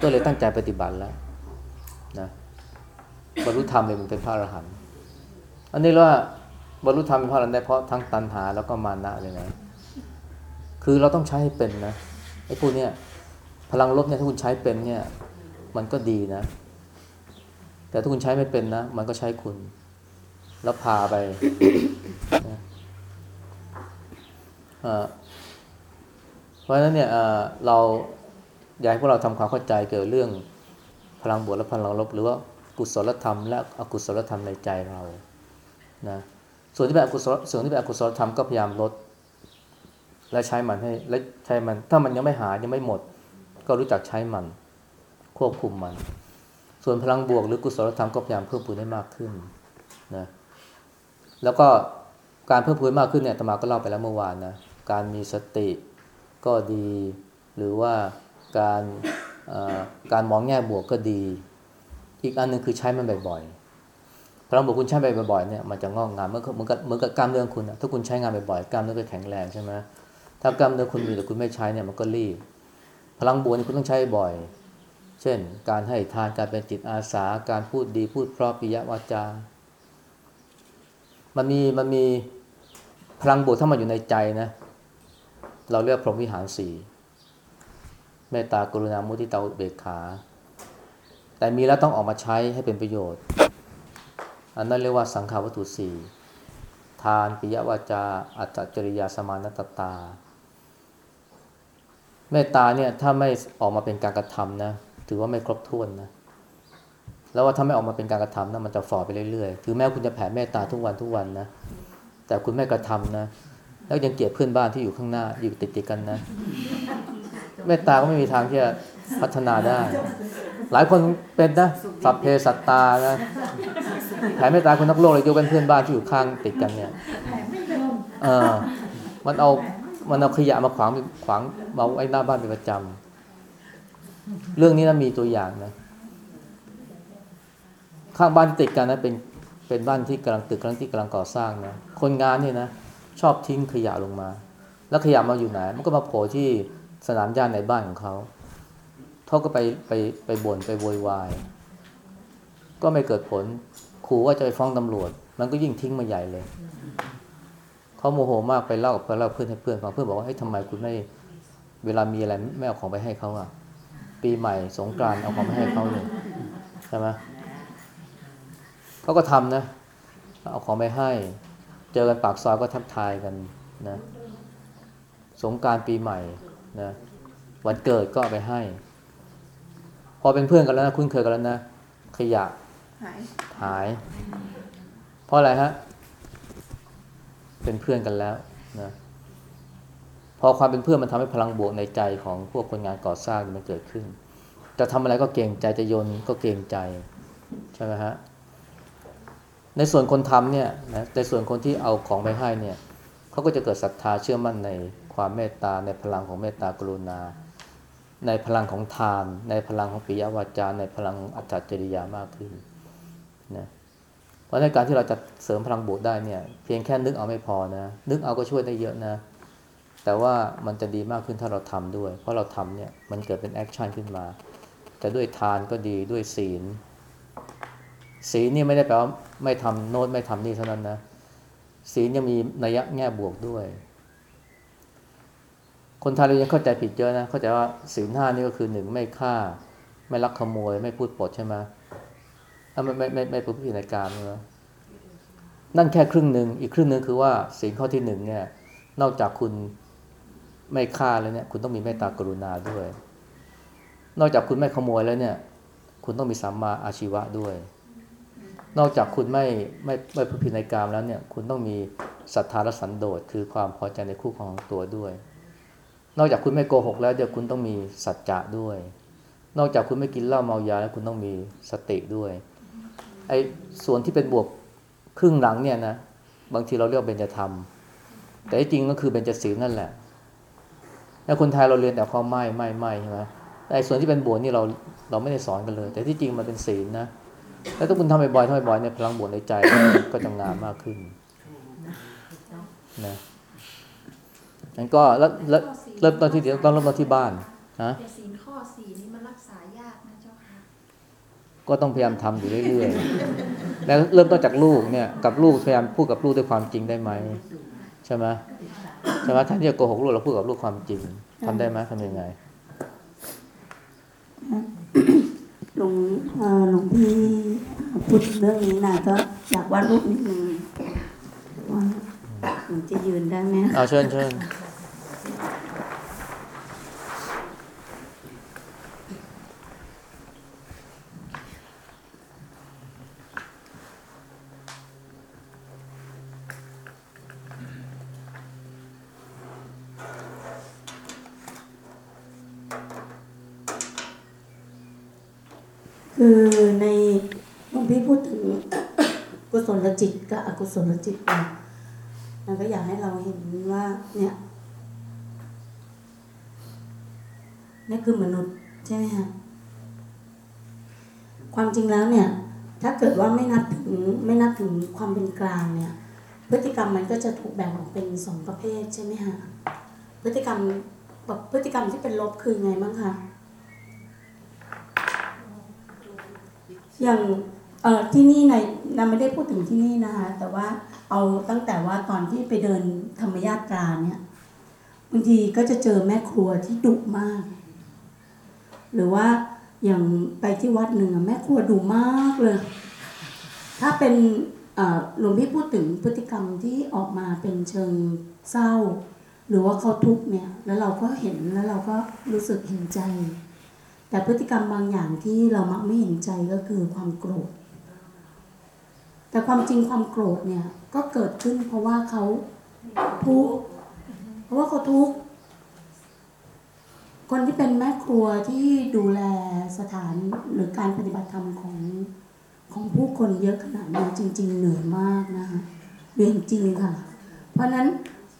ก็เลยตั้งใจปฏิบัติแล้วนะบรรลุธรรมเลยมันเป็นพระอรหันต์อันนี้ว่า บรรลุธรรมเป็นพระอรหันต์ได้เพราะทั้งตัณหาแล้วก็มานะเลยนะ คือเราต้องใช้ให้เป็นนะไอ้พวกเนี้ยพลังลบเนี่ยถ้าคุณใช้เป็นเนี่ย มันก็ดีนะ แต่ถ้าคุณใช้ไม่เป็นนะ มันก็ใช้คุณ แล้วพาไปเพราะฉะนั้นเนี่ยเอ่อเราอยากให้พวกเราทำความเข้าใจเกี่ยวกับเรื่องพลังบวกและพลังลบ หรือว่ากุศลธรรมและอกุศลธรรมในใจเรานะ ส่วนที่เป็นอกุศลส่วนที่เป็นอกุศลธรรมก็พยายามลด และใช้มันให้และใช้มัน ถ้ามันยังไม่หายยังไม่หมด ก็รู้จักใช้มัน ควบคุมมัน ส่วนพลังบวกหรือกุศลธรรมก็พยายามเพิ่มพูนให้มากขึ้นนะแล้วก็การเพิ่มพูนมากขึ้นเนี่ยอาตมาก็เล่าไปแล้วเมื่อวานนะการมีสติก็ดี หรือว่าการการมองแง่บวกก็ดี อีกอันหนึงคือใช้มันบ่อยๆ พลังบวกคุณใช้ไปบ่อยๆเนี่ยมันจะงอกงามเมือเหมือนกับเหมือนกับกล้ามเนื้อคุณถ้าคุณใช้งานบ่อยๆกล้ามเนื้อก็แข็งแรงใช่ไหมถ้ากล้ามเนื้อคุณมีแต่คุณไม่ใช้เนี่ยมันก็รีบ พลังบวกคุณต้องใช้บ่อย เช่น การให้ทานการเป็นจิตอาสาการพูดดีพูดเพราะปิยวาจา มันมีมันมีพลังบวกถ้ามันอยู่ในใจนะ เราเรียกพรหมวิหารสี่เมตตากรุณามุทิตาเบกขา แต่มีแล้วต้องออกมาใช้ให้เป็นประโยชน์ อันนั้นเรียกว่าสังขาวัตถุสี่ทานปิยวาจา อัจจริยาสมานตตาเมตตาเนี่ยถ้าไม่ออกมาเป็นการกระทำนะถือว่าไม่ครบถ้วนนะแล้วว่าถ้าไม่ออกมาเป็นการกระทำนะมันจะฝ่อไปเรื่อยๆถึงแม้คุณจะแผ่เมตตาทุกวันทุกวันนะแต่คุณไม่กระทำนะแล้วยังเกลียดเพื่อนบ้านที่อยู่ข้างหน้าอยู่ติดๆกันนะเมตตาก็ไม่มีทางที่จะพัฒนาได้ หลายคนเป็นนะสัพเพสัตตานะแผ่เมตตาคนทั้งโลกเลยยกเป็นเพื่อนบ้านที่อยู่ข้างติดกันเนี่ยเออมันเอามันเอาขยะมาขวางขวางมาไว้หน้าบ้านเป็นประจำเรื่องนี้นะมีตัวอย่างนะ ข้างบ้านติดกันนะเป็นเป็นบ้านที่กำลังตึกกำลังที่กำลังก่อสร้างนะคนงานเนี่ยนะชอบทิ้งขยะลงมา แล้วขยะมาอยู่ไหน มันก็มาโผล่ที่สนามหญ้าในบ้านของเขา เขาก็ไปไปไปบ่นไปโวยวาย ก็ไม่เกิดผลขู่ว่าจะไปฟ้องตำรวจ มันก็ยิ่งทิ้งมาใหญ่เลย เขาโมโหมากไปเล่ากับเล่าเพื่อนให้เพื่อนฟังเพื่อนบอกว่าเฮ้ยทำไมคุณไม่เวลามีอะไรไม่เอาของไปให้เขาอะ ปีใหม่สงกรานเอาของไปให้เขาเลยใช่ไหมเขาก็ทำนะ เอาของไปให้ เจอกันปากซอยก็ทักทายกันนะ สงกรารปีใหม่นะวันเกิดก็เอาไปให้ พอเป็นเพื่อนกันแล้วนะคุ้นเคยกันแล้วนะขยะหายหาย เพราะอะไรฮะเป็นเพื่อนกันแล้วนะพอความเป็นเพื่อนมันทำให้พลังบวกในใจของพวกคนงานก่อสร้างมันเกิดขึ้น จะทำอะไรก็เกรงใจจะโยนก็เกรงใจใช่ไหมฮะในส่วนคนทำเนี่ยนะในส่วนคนที่เอาของไปให้เนี่ยเขาก็จะเกิดศรัทธาเชื่อมั่นในความเมตตาในพลังของเมตตากรุณา ในพลังของทาน ในพลังของปิยวาจา ในพลังของอัตตจริยามากขึ้นนะเพราะในการที่เราจะเสริมพลังบวกได้เนี่ย เพียงแค่นึกเอาไม่พอนะ นึกเอาก็ช่วยได้เยอะนะ แต่ว่ามันจะดีมากขึ้นถ้าเราทำด้วย เพราะเราทำเนี่ยมันเกิดเป็น action ขึ้นมาแต่ด้วยทานก็ดีด้วยศีล ศีลนี่ไม่ได้แปลว่าไม่ทำโน้ตไม่ทำนี่เท่านั้นนะศีลยังมีนัยยะแง่บวกด้วย คนไทยเรายังเข้าใจผิดเยอะนะ เข้าใจว่าศีลห้านี่ก็คือหนึ่งไม่ฆ่า ไม่ลักขโมย ไม่พูดปดใช่ไหมอ่ไม่ไม่ไม่ไม่พูดผิดในการนะนั่นแค่ครึ่งหนึ่งอีกครึ่งหนึ่งคือว่าศีลข้อที่หนึ่งเนี่ย นอกจากคุณไม่ฆ่าแล้วเนี่ย คุณต้องมีเมตตากรุณาด้วย นอกจากคุณไม่ขโมยแล้วเนี่ย คุณต้องมีสัมมาอาชีวะด้วย นอกจากคุณไม่ไม่ไม่พูดผิดในกามแล้วเนี่ย คุณต้องมีศรัทธาและสันโดษคือความพอใจในคู่ของตัวด้วย นอกจากคุณไม่โกหกแล้วเดี๋ยวคุณต้องมีสัจจะด้วย นอกจากคุณไม่กินเหล้าเมายาแล้วคุณต้องมีสติด้วยไอ้ส่วนที่เป็นบวกครึ่งหลังเนี่ยนะบางทีเราเรียกเบญจธรรม แต่ที่จริงก็คือเบญจศีลนั่นแหละแล้วคนไทยเราเรียนแต่ข้อไม่ไม่ไม่ใช่ไหมแต่ไอ้ส่วนที่เป็นบวกนี่เราเราไม่ได้สอนกันเลย แต่ที่จริงมันเป็นศีลนะแล้วถ้าคุณทำบ่อยๆทำบ่อยๆเนี่ยพลังบวกในใจก็จะงามมากขึ้นนะงั้นก็แล้วแล้ว เริ่มต้นที่เดียวต้องเริ่มต้นที่บ้านนะแต่ศีลข้อสี่นี้มันรักษายากนะเจ้าค่ะก็ต้องพยายามทำอยู่เรื่อยๆแล้วเริ่มต้นจากลูกเนี่ยกับลูกพยายามพูดกับลูกด้วยความจริงได้ไหมใช่ไหมใช่ไหมท่านที่จะโกหกลูกเราพูดกับลูกความจริงทำได้ไหมทำยังไงหลวงเอ่อหลวงพี่พูดเรื่องนี้นะก็อยากวาดรูปนิดนึงว่าหนูจะยืนได้ไหมเอาเชิญเชิญ คือในหลวงพี่พูดถึงกุศลจิตกับอกุศลจิตมันก็อยากให้เราเห็นว่า เนี่ยนี่คือมนุษย์ใช่ไหมคะความจริงแล้วเนี่ย ถ้าเกิดว่าไม่นับถึงไม่นับถึงความเป็นกลางเนี่ย พฤติกรรมมันก็จะถูกแบ่งออกเป็นสองประเภทใช่ไหมคะพฤติกรรมแบบพฤติกรรมที่เป็นลบคือไงบ้างคะ อย่างเอ่อที่นี่ในนาไม่ได้พูดถึงที่นี่นะคะ แต่ว่าเอาตั้งแต่ว่าตอนที่ไปเดินธรรมยาตราเนี่ยบางทีก็จะเจอแม่ครัวที่ดุมาก หรือว่าอย่างไปที่วัดหนึ่งแม่ครัวดุมากเลย ถ้าเป็นหลวงพี่พูดถึงพฤติกรรมที่ออกมาเป็นเชิงเศร้า หรือว่าเขาทุกข์เนี่ย แล้วเราก็เห็นแล้วเราก็รู้สึกเห็นใจ แต่พฤติกรรมบางอย่างที่เรามักไม่เห็นใจก็คือความโกรธ แต่ความจริงความโกรธเนี่ยก็เกิดขึ้นเพราะว่าเขาทุกข์เพราะว่าเขาทุกข์คนที่เป็นแม่ครัวที่ดูแลสถานหรือการปฏิบัติธรรมของของผู้คนเยอะขนาดนี้จริง ๆ เหนื่อยมากนะคะเหนื่อยจริงค่ะ เพราะฉะนั้น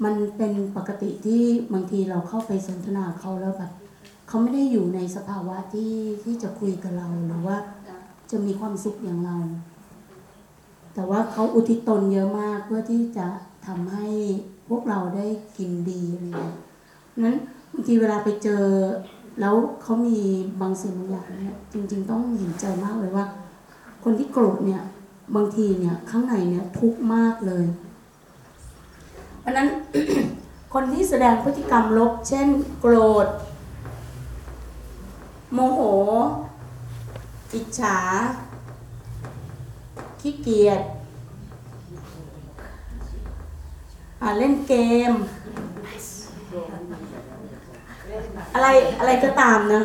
มันเป็นปกติที่บางทีเราเข้าไปสนทนาเขาแล้วแบบ เขาไม่ได้อยู่ในสภาวะที่ที่จะคุยกับเราหรือว่าจะมีความสุขอย่างเรา แต่ว่าเขาอุทิศตนเยอะมากเพื่อที่จะทำให้พวกเราได้กินดีอะไรอย่างเงี้ยนั้นบางทีเวลาไปเจอ แล้วเขามีบางสิ่งบางอย่างเนี่ยจริง ๆ ต้องเห็นใจมากเลยว่า คนที่โกรธเนี่ยบางทีเนี่ยข้างในเนี่ยทุกข์มากเลยเพราะฉะนั้นคนที่แสดงพฤติกรรมลบ เช่น โกรธ โมโห อิจฉา ขี้เกียจอ่าเล่นเกม อะไรอะไรก็ตามนะ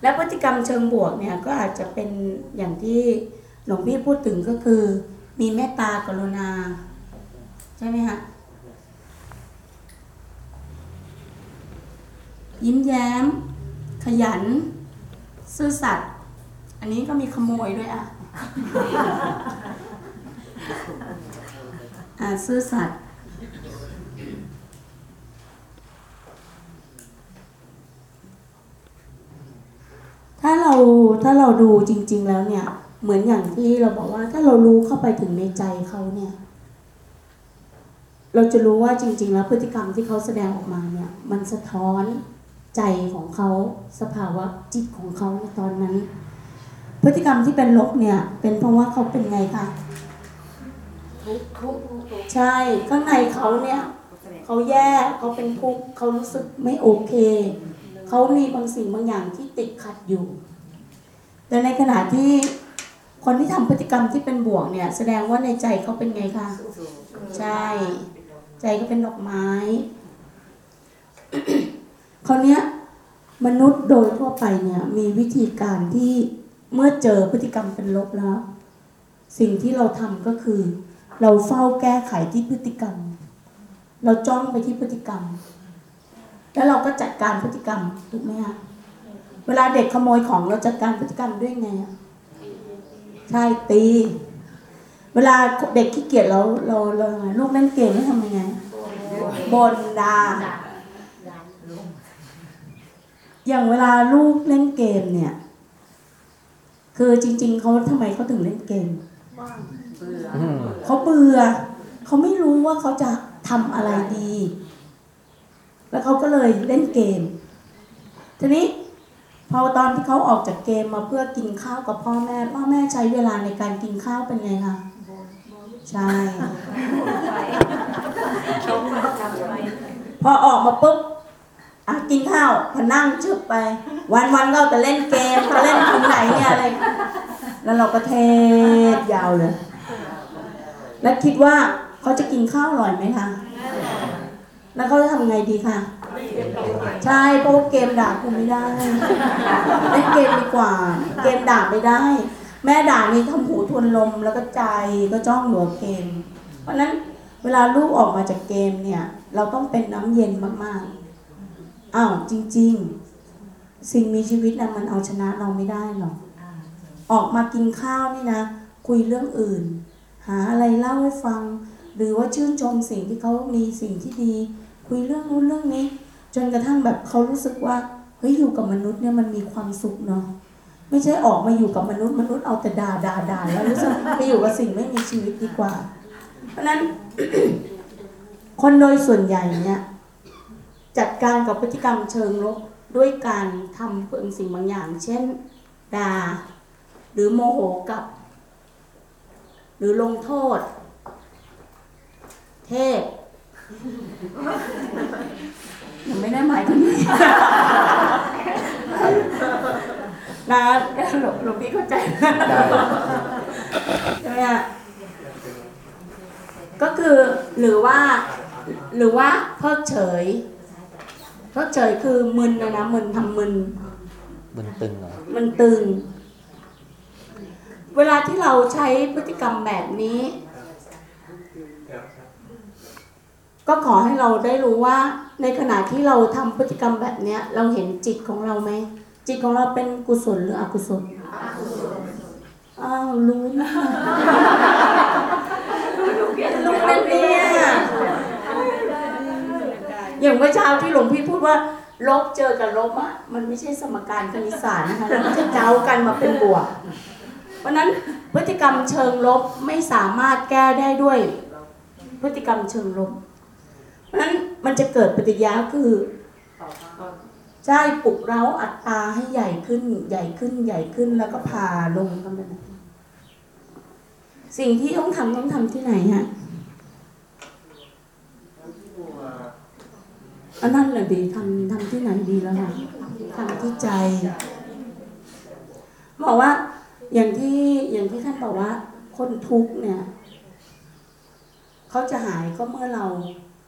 แล้วพฤติกรรมเชิงบวกเนี่ย ก็อาจจะเป็นอย่างที่หลวงพี่พูดถึงก็คือ มีเมตตากรุณา ใช่ไหมฮะยิ้มแย้ม ขยัน ซื่อสัตย์อันนี้ก็มีขโมยด้วยอะอ่าซื่อสัตย์ถ้าเราดูจริง ๆ แล้วเนี่ย เหมือนอย่างที่เราบอกว่า ถ้าเรารู้เข้าไปถึงในใจเขาเนี่ย เราจะรู้ว่าจริง ๆ แล้วพฤติกรรมที่เขาแสดงออกมาเนี่ย มันสะท้อน ใจของเขาสภาวะจิตของเขาในตอนนั้น พฤติกรรมที่เป็นลบเนี่ย เป็นเพราะว่าเขาเป็นไงคะทุกทุกทุกใช่ข้างในเขาเนี่ยเขาแย่เขาเป็นทุกข์เขารู้สึกไม่โอเค เขามีบางสิ่งบางอย่างที่ติดขัดอยู่ แต่ในขณะที่คนที่ทำพฤติกรรมที่เป็นบวกเนี่ย แสดงว่าในใจเขาเป็นไงคะใช่ ใจก็เป็นดอกไม้ คราวนี้มนุษย์โดยทั่วไปเนี่ยมีวิธีการที่เมื่อเจอพฤติกรรมเป็นลบแล้ว สิ่งที่เราทำก็คือ เราเฝ้าแก้ไขที่พฤติกรรม เราจ้องไปที่พฤติกรรม แล้วเราก็จัดการพฤติกรรมถูกไหมคะเวลาเด็กขโมยของเราจัดการพฤติกรรมด้วยไงอะใช่ตี เวลาเด็กขี้เกียจเราเราเราลูกเล่นเกมแล้วทำยังไงบนดา อย่างเวลาลูกเล่นเกมเนี่ย คือจริง ๆเขาทำไมเขาถึงเล่นเกมอืมเขาเบื่อเขาไม่รู้ว่าเขาจะทำอะไรดี แล้วเขาก็เลยเล่นเกม ทีนี้พอตอนที่เขาออกจากเกมมาเพื่อกินข้าวกับพ่อแม่พ่อแม่ใช้เวลาในการกินข้าวเป็นไงคะใช่พอออกมาปุ๊บ อะกินข้าวพอนั่งชึบไป วันวันก็เอาแต่เล่นเกมจะเล่นถึงไหนเนี่ยอะไร แล้วเราก็เทศยาวเลย แล้วคิดว่าเขาจะกินข้าวอร่อยไหมคะ แล้วเขาจะทำไงดีคะใช่เพราะว่าเกมด่าคุณไม่ได้เล่นเกมดีกว่า เกมด่าไม่ได้ แม่ด่านี่ทำหูทวนลมแล้วก็ใจก็จ้องอยู่กับเกม เพราะนั้นเวลาลูกออกมาจากเกมเนี่ย เราต้องเป็นน้ำเย็นมากๆ อ้าวจริง ๆ สิ่งมีชีวิตนะมันเอาชนะเราไม่ได้หรอก ออกมากินข้าวนี่นะ คุยเรื่องอื่น หาอะไรเล่าให้ฟัง หรือว่าชื่นชมสิ่งที่เขามีสิ่งที่ดี คุยเรื่องนู้นเรื่องนี้ จนกระทั่งแบบเขารู้สึกว่าเฮ้ยอยู่กับมนุษย์เนี่ยมันมีความสุขเนาะไม่ใช่ออกมาอยู่กับมนุษย์มนุษย์เอาแต่ด่าด่าด่าแล้วรู้สึกไปอยู่กับสิ่งไม่มีชีวิตดีกว่า เพราะฉะนั้น คนโดยส่วนใหญ่เนี่ย จัดการกับพฤติกรรมเชิงลบด้วยการทำเพื่อสิ่งบางอย่าง เช่นด่า หรือโมโหกลับ หรือลงโทษ เทศยังไม่ได้หมายถึงนี้นะหลวงหลวงพี่เข้าใจได้ใช่ไหมฮะก็คือหรือว่า หรือว่าเพิกเฉยเพิ กเฉยคือมึนนะนะมึนทำมึนมึนตึงเหรอมันตึง เวลาที่เราใช้พฤติกรรมแบบนี้ ก็ขอให้เราได้รู้ว่า ในขณะที่เราทำพฤติกรรมแบบเนี้ย เราเห็นจิตของเราไหมจิตของเราเป็นกุศลหรืออกุศลอ้าวรู้นะรู้นะเนี่ย อย่างเมื่อเช้าที่หลวงพี่พูดว่า ลบเจอกับลบอะมันไม่ใช่สมการคณิตศาสตร์นะคะมันจะเจ้ากันมาเป็นบวก เพราะนั้นพฤติกรรมเชิงลบไม่สามารถแก้ได้ด้วย พฤติกรรมเชิงลบ เพราะนั้นมันจะเกิดปฏิกิริยาคือใช่ปลุกเร้าอัตตาให้ใหญ่ขึ้น ใหญ่ขึ้นใหญ่ขึ้นแล้วก็พาลงกันไปสิ่งที่ต้องทำต้องทำที่ไหนฮะ อันนั้นแหละดีทำทำที่ไหนดีแล้วค่ะทำที่ใจบอกว่าอย่างที่อย่างที่ท่านบอกว่า คนทุกเนี่ยเขาจะหายก็เมื่อเรา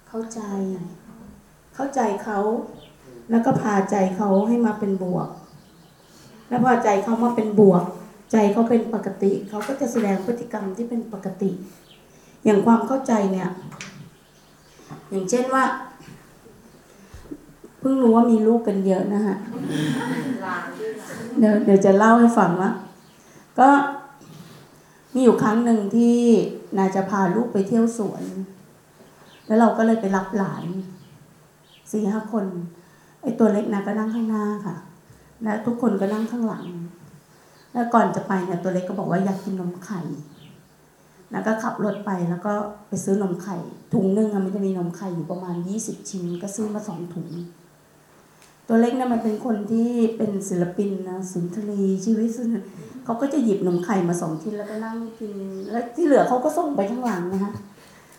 เข้าใจ เข้าใจเขาแล้วก็พาใจเขาให้มาเป็นบวก แล้วพอใจเขามาเป็นบวก ใจเขาเป็นปกติ เขาก็จะแสดงพฤติกรรมที่เป็นปกติ อย่างความเข้าใจเนี่ย อย่างเช่นว่า เพิ่งรู้ว่ามีลูกกันเยอะนะฮะเดี๋ยวเดี๋ยวจะเล่าให้ฟังว่าก็มีอยู่ครั้งหนึ่งที่นาจะพาลูกไปเที่ยวสวน แล้วเราก็เลยไปรับหลานสี่ห้าคนไอตัวเล็กนาก็นั่งข้างหน้าค่ะ แล้วทุกคนก็นั่งข้างหลัง แล้วก่อนจะไปเนี่ยตัวเล็กก็บอกว่าอยากกินนมไข่แล้วก็ขับรถไปแล้วก็ไปซื้อนมไข่ ถุงหนึงอะมันจะมีนมไข่อยู่ประมาณ20ชิ้น ก็ซื้อมาสองถุง ตัวเล็กนี่ยมันเป็นคนที่เป็นศิลปินนะสุนทรีชีวิตสุนทรีเขาก็จะหยิบนมไข่มาสองชิ้นแล้วก็นั่งกิน แล้วที่เหลือเขาก็ส่งไปข้างหลังนะคะ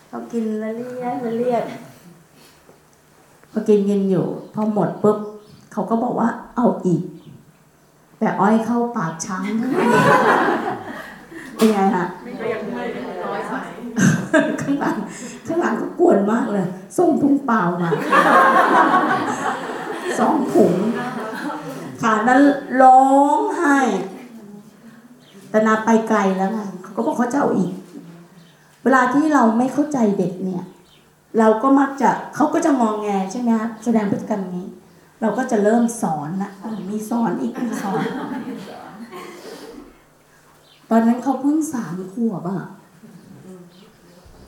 เขากินละเลียดละเลียดพอกินกินอยู่ พอหมดปุ๊บเขาก็บอกว่าเอาอีก แต่อ้อยเข้าปากช้างเป็นไงฮะไม่เรียกไม่ร้อยไปข้างหลังข้างหลังก็กวนมากเลยส่งถุงเปล่ามา สองถุงขานั้นร้องไห้แต่นาไปไกลแล้วไงเขาก็บอกเขาจะเอาอีก เวลาที่เราไม่เข้าใจเด็กเนี่ย เราก็มักจะเขาก็จะงองแงใช่ไหมครับแสดงพฤติกรรมนี้ เราก็จะเริ่มสอนละอะมีสอนอีกมีสอนตอนนั้นเขาเพิ่งสามขวบอะ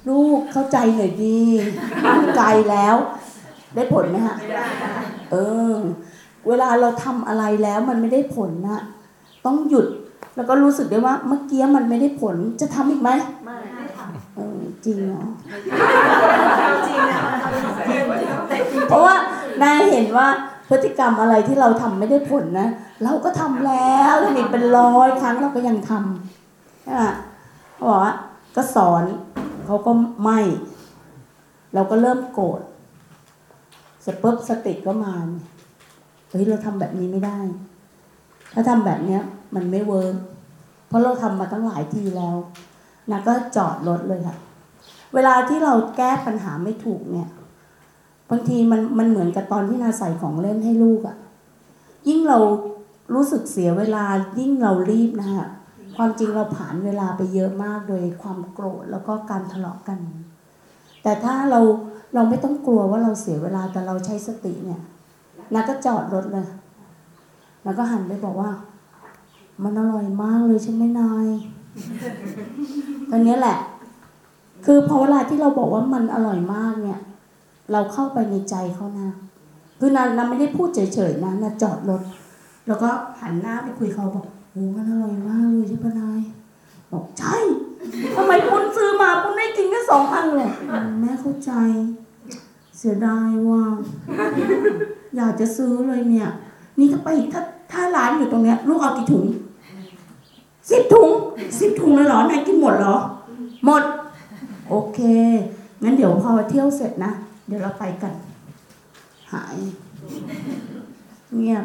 ลูกเข้าใจหน่อยดีไกลแล้ว ได้ผลไหมฮะเออ เวลาเราทำอะไรแล้วมันไม่ได้ผลนะต้องหยุด แล้วก็รู้สึกได้ว่าเมื่อกี้มันไม่ได้ผลจะทำอีกไหมไม่ไม่ทเออจริงเหรอำจริงนะเพราะว่านายเห็นว่าพฤติกรรมอะไรที่เราทำไม่ได้ผลนะ เราก็ทำแล้วทำอีกเป็นร้อยครั้งเราก็ยังทำใช่ไหมเขาบอกว่าก็สอนเขาก็ไม่ เราก็เริ่มโกรธ เสร็จปุ๊บสติก็มาเฮ้ยเราทำแบบนี้ไม่ได้ ถ้าทำแบบเนี้ย มันไม่ work เพราะเราทำมาตั้งหลายทีแล้วนะก็จอดรถเลยค่ะ เวลาที่เราแก้ปัญหาไม่ถูกเนี่ยบางทีมันมันเหมือนกับตอนที่นาใส่ของเล่นให้ลูกอะยิ่งเรารู้สึกเสียเวลายิ่งเรารีบนะฮะความจริงเราผ่านเวลาไปเยอะมากโดยความโกรธแล้วก็การทะเลาะกัน แต่ถ้าเรา เราไม่ต้องกลัวว่าเราเสียเวลาแต่เราใช้สติเนี่ยนาก็จอดรถเลยแล้วก็หันไปบอกว่า มันอร่อยมากเลยใช่ไหมนายตอนนี้แหละ คือพอเวลาที่เราบอกว่ามันอร่อยมากเนี่ย เราเข้าไปในใจเขานะคือนันนันไม่ได้พูดเฉยๆนะนันจอดรถ แล้วก็หันหน้าไปคุยเขาบอกโอ้มันอร่อยมากเลยใช่ปะนายบอกใช่ทำไมปุ้นซื้อมาปุ้นได้กินแค่สองอันเลยอืมแม่เข้าใจ สียดายว่า อยากจะซื้อเลยเนี่ย นี่ถ้าไปถ้าถ้าร้านอยู่ตรงเนี้ย ลูกเอากี่ถุงสิบถุงสิบถุงเลยเหรอนายกินหมดเหรอ หมด โอเค งั้นเดี๋ยวพอเที่ยวเสร็จนะ เดี๋ยวเราไปกัน หาย เงียบ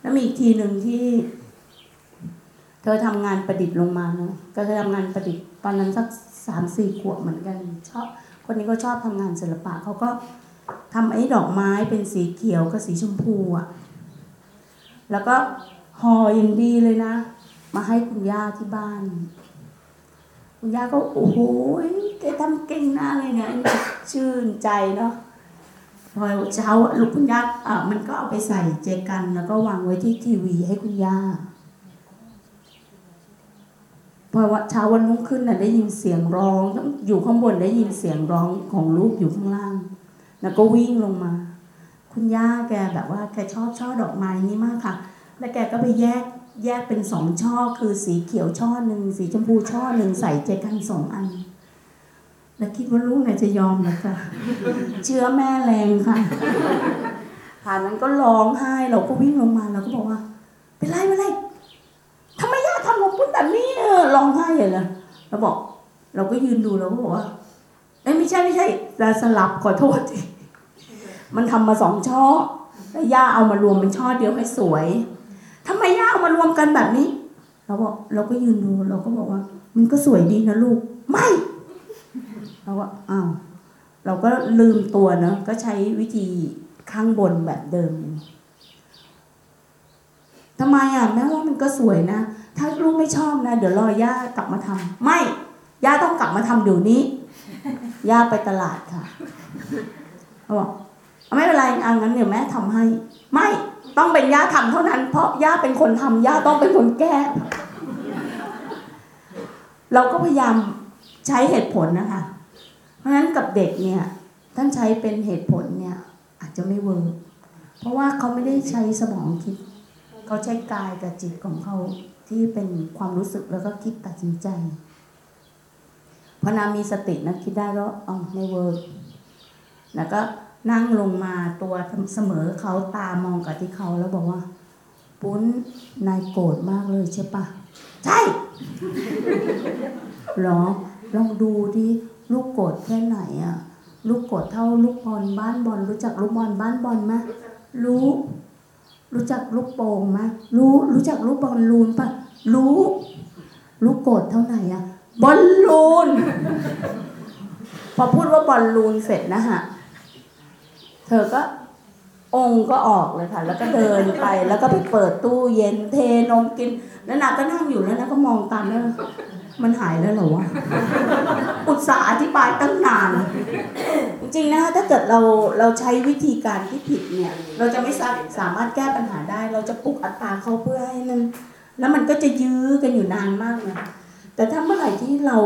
แล้วมีอีกทีหนึ่งที่ เธอทำงานประดิษฐ์ลงมาเนาะก็เธอทำงานประดิษฐ์ตอนนั้นสักสามสี่ขวบเหมือนกันชอบคนนี้ก็ชอบทำงานศิลปะเขาก็ ทำไอ้ดอกไม้เป็นสีเขียวกับสีชมพูอะแล้วก็ห่ออย่างดีเลยนะ มาให้คุณย่าที่บ้าน คุณย่าก็โอ้โหแกทำเก่งหน้าเลยเนี่ยชื่นใจเนาะพอเช้าลูกคุณย่าอะมันก็เอาไปใส่เจกัน แล้วก็วางไว้ที่ทีวีให้คุณย่าพอวันเช้าวันรุ่งขึ้นน่ะได้ยินเสียงร้องอยู่ข้างบนได้ยินเสียงร้องของลูกอยู่ข้างล่าง แล้วก็วิ่งลงมา คุณย่าแกแบบว่าแกชอบช่อดอกไม้นี้มากค่ะ แล้วแกก็ไปแยกแยกเป็นสองช่อคือสีเขียวช่อหนึ่งสีชมพูช่อหนึ่งใส่เจกันสองอัน แล้วคิดว่าลูกไหนจะยอมนะจ๊ะเชื้อแม่แรงค่ะผ่านนั้นก็ร้องไห้เราก็วิ่งลงมาเราก็บอกว่า เป็นไรเป็นไรทำไมย่าทำของปุ้นแบบนี้เออร้องไห้เลยนะเราบอก เราก็ยืนดูเราก็บอกว่า ไม่ใช่ไม่ใช่เราสลับขอโทษทีมันทำมาสองช่อแล้วย่าเอามารวมเป็นช่อเดียวให้สวยทำไมย่าเอามารวมกันแบบนี้เราบอกเราก็ยืนดูเราก็บอกว่า มันก็สวยดีนะลูก ไม่เราก็อ้าวเราก็ลืมตัวเนอะก็ใช้วิธีข้างบนแบบเดิมทำไมอะแม่ว่ามันก็สวยนะ ถ้าลูกไม่ชอบนะ เดี๋ยวรอย่ากลับมาทำไม่ย่าต้องกลับมาทำเดี๋ยวนี้ ย่าไปตลาดค่ะเขาบอกไม่เป็นไรเอางั้นเดี๋ยวแม่ทำให้ ไม่ต้องเป็นย่าทำเท่านั้น เพราะย่าเป็นคนทำย่าต้องเป็นคนแก้ เราก็พยายามใช้เหตุผลนะคะ เพราะฉะนั้นกับเด็กเนี่ย ท่านใช้เป็นเหตุผลเนี่ย อาจจะไม่ work เพราะว่าเขาไม่ได้ใช้สมองคิด เขาใช้กายกับจิตของเขาที่เป็นความรู้สึกแล้วก็คิดตัดสินใจ พอนามีสตินะคิดได้แล้วอ๋อไม่ work แล้วก็นั่งลงมาตัวเสมอเขาตามองกับที่เขาแล้วบอกว่า ปุ้นนายโกรธมากเลยใช่ปะใช่หรอลองดูดิลูกโกรธแค่ไหนอะลูกโกรธเท่าลูกบอลบ้านบอลรู้จักลูกบอลบ้านบอลไหมรู้ รู้จักลูกโป่งไหมรู้รู้จักลูกบอลลูนปะรู้ ลูกโกรธเท่าไหร่อะ บอลลูน พอพูดว่าบอลลูนเสร็จนะฮะ เธอก็องค์ก็ออกเลยค่ะ แล้วก็เดินไป แล้วก็ไปเปิดตู้เย็นเทนมกิน แล้วนาก็นั่งอยู่แล้วนาก็มองตามแล้วมันหายแล้วเหรอวะ อุตส่าห์อธิบายตั้งนาน จริงๆนะคะถ้าเกิดเราเราใช้วิธีการที่ผิดเนี่ย เราจะไม่สาสามารถแก้ปัญหาได้ เราจะปลุกอัตตราเขาเพื่อให้มันแล้วมันก็จะยื้อกันอยู่นานมากนะ แต่ถ้าเมื่อไหร่ที่เรา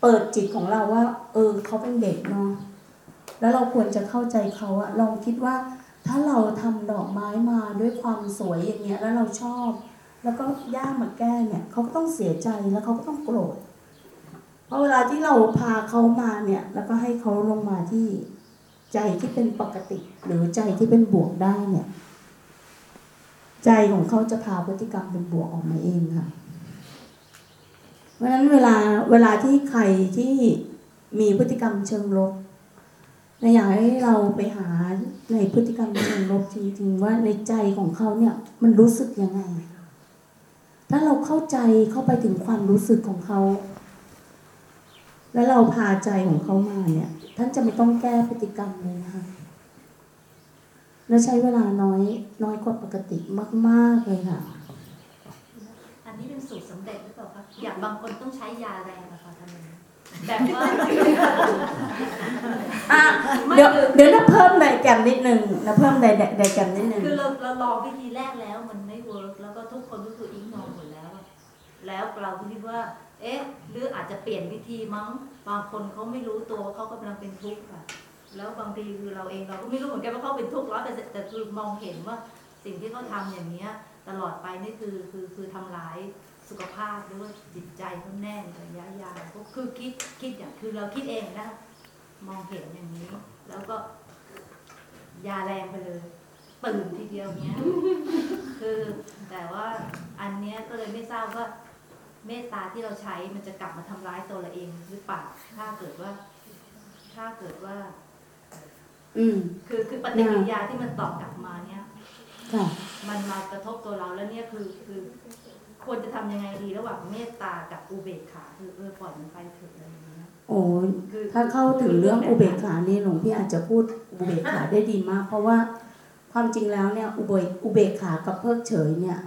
เปิดจิตของเราว่า เออเขาเป็นเด็กเนาะแล้วเราควรจะเข้าใจเขาอะลองคิดว่าถ้าเราทำดอกไม้มาด้วยความสวยอย่างเงี้ยแล้วเราชอบ แล้วก็ย่ามาแก้เนี่ยเขาก็ต้องเสียใจแล้วเขาก็ต้องโกรธเพราะเวลาที่เราพาเขามาเนี่ย แล้วก็ให้เขาลงมาที่ใจที่เป็นปกติ หรือใจที่เป็นบวกได้เนี่ย ใจของเขาจะพาพฤติกรรมเป็นบวกออกมาเองค่ะ เพราะฉะนั้นเวลาเวลาที่ใครที่มีพฤติกรรมเชิงลบในอยากให้เราไปหาในพฤติกรรมเชิงลบจริงๆว่าในใจของเขาเนี่ยมันรู้สึกยังไง ถ้าเราเข้าใจเข้าไปถึงความรู้สึกของเขา แล้วเราพาใจของเขามาเนี่ย ท่านจะไม่ต้องแก้พฤติกรรมเลยนะคะแล้วใช้เวลาน้อยน้อยกว่าปกติมาก ๆเลยค่ะ อันนี้เป็นสูตรสำเร็จ อเปล่าคะอย่างบางคนต้องใช้ยาแรงอะค่ะทำไมแบบว่าอะเดี๋ยวเดี๋ยวนะเพิ่มไดแกรมนิดนึงนะเพิ่มไดไดแกรมนิดนึงคือเราเราลองวิธีแรกแล้วมันไม่เวิร์กแล้วก็ทุกคนก็คืออิงนองหมดแล้วอะแล้วเราก็คิดว่า เอ๊ะ หรืออาจจะเปลี่ยนวิธีมั้ง บางคนเขาไม่รู้ตัวว่าเขากำลังเป็นทุกข์ค่ะ แล้วบางทีคือเราเองเราก็ไม่รู้เหมือนกันว่าเขาเป็นทุกข์ร้อยแต่แต่คือมองเห็นว่าสิ่งที่เขาทำอย่างเนี้ย ตลอดไปนี่คือคือคือทำร้าย สุขภาพหรือว่าจิตใจเขาแน่ในระยะยาวก็คือคิดคิดอย่างคือเราคิดเองนะมองเห็นอย่างนี้ แล้วก็ ยาแรงไปเลยตื่นทีเดียวเนี้ย คือแต่ว่าอันเนี้ยก็เลยไม่ทราบว่า เมตตาที่เราใช้มันจะกลับมาทำร้ายตัวเราเองหรือเปล่าถ้าเกิดว่า ถ้าเกิดว่า อืม คือคือปฏิกิริยาที่มันตอบกลับมาเนี่ยค่ะมันมากระทบตัวเราแล้วเนี่ยคือคือ ควรจะทำยังไงดีระหว่างเมตตากับอุเบกขาคือเออปล่อยมันไปเถอะอะไรอย่างเงี้ยโอ้ยคือถ้าเข้าถึงเรื่องอุเบกขานี่หลวงพี่อาจจะพูดอุเบกขาได้ดีมาก เพราะว่าความจริงแล้วเนี่ยอุเบกอุเบกขากับเพิกเฉยเนี่ย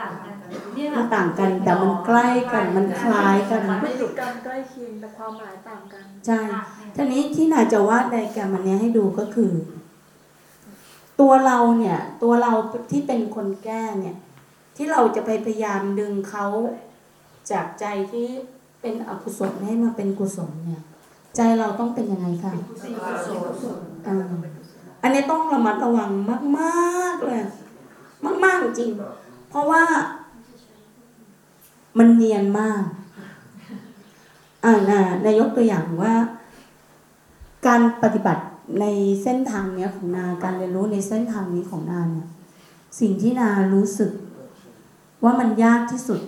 ต่างกันเนี่ยมันต่างกันแต่มันใกล้กันมันคล้ายกันพฤติกรรมใกล้เคียงแต่ความหมายต่างกันใช่ทีนี้ที่นาจะวาดไดแกรมอันเนี้ยให้ดูก็คือ ตัวเราเนี่ยตัวเราที่เป็นคนแก้เนี่ย ที่เราจะไปพยายามดึงเขาจากใจที่เป็นอกุศลให้มาเป็นกุศลเนี่ย ใจเราต้องเป็นยังไงคะอ่าอันนี้ต้องระมัดระวังมาก ๆเลย มาก ๆ จริง เพราะว่ามันเนียนมาก อ่านะนายกตัวอย่างว่า การปฏิบัติในเส้นทางเนี้ยของนา การเรียนรู้ในเส้นทางนี้ของนาเนี่ย สิ่งที่นารู้สึก ว่ามันยากที่สุด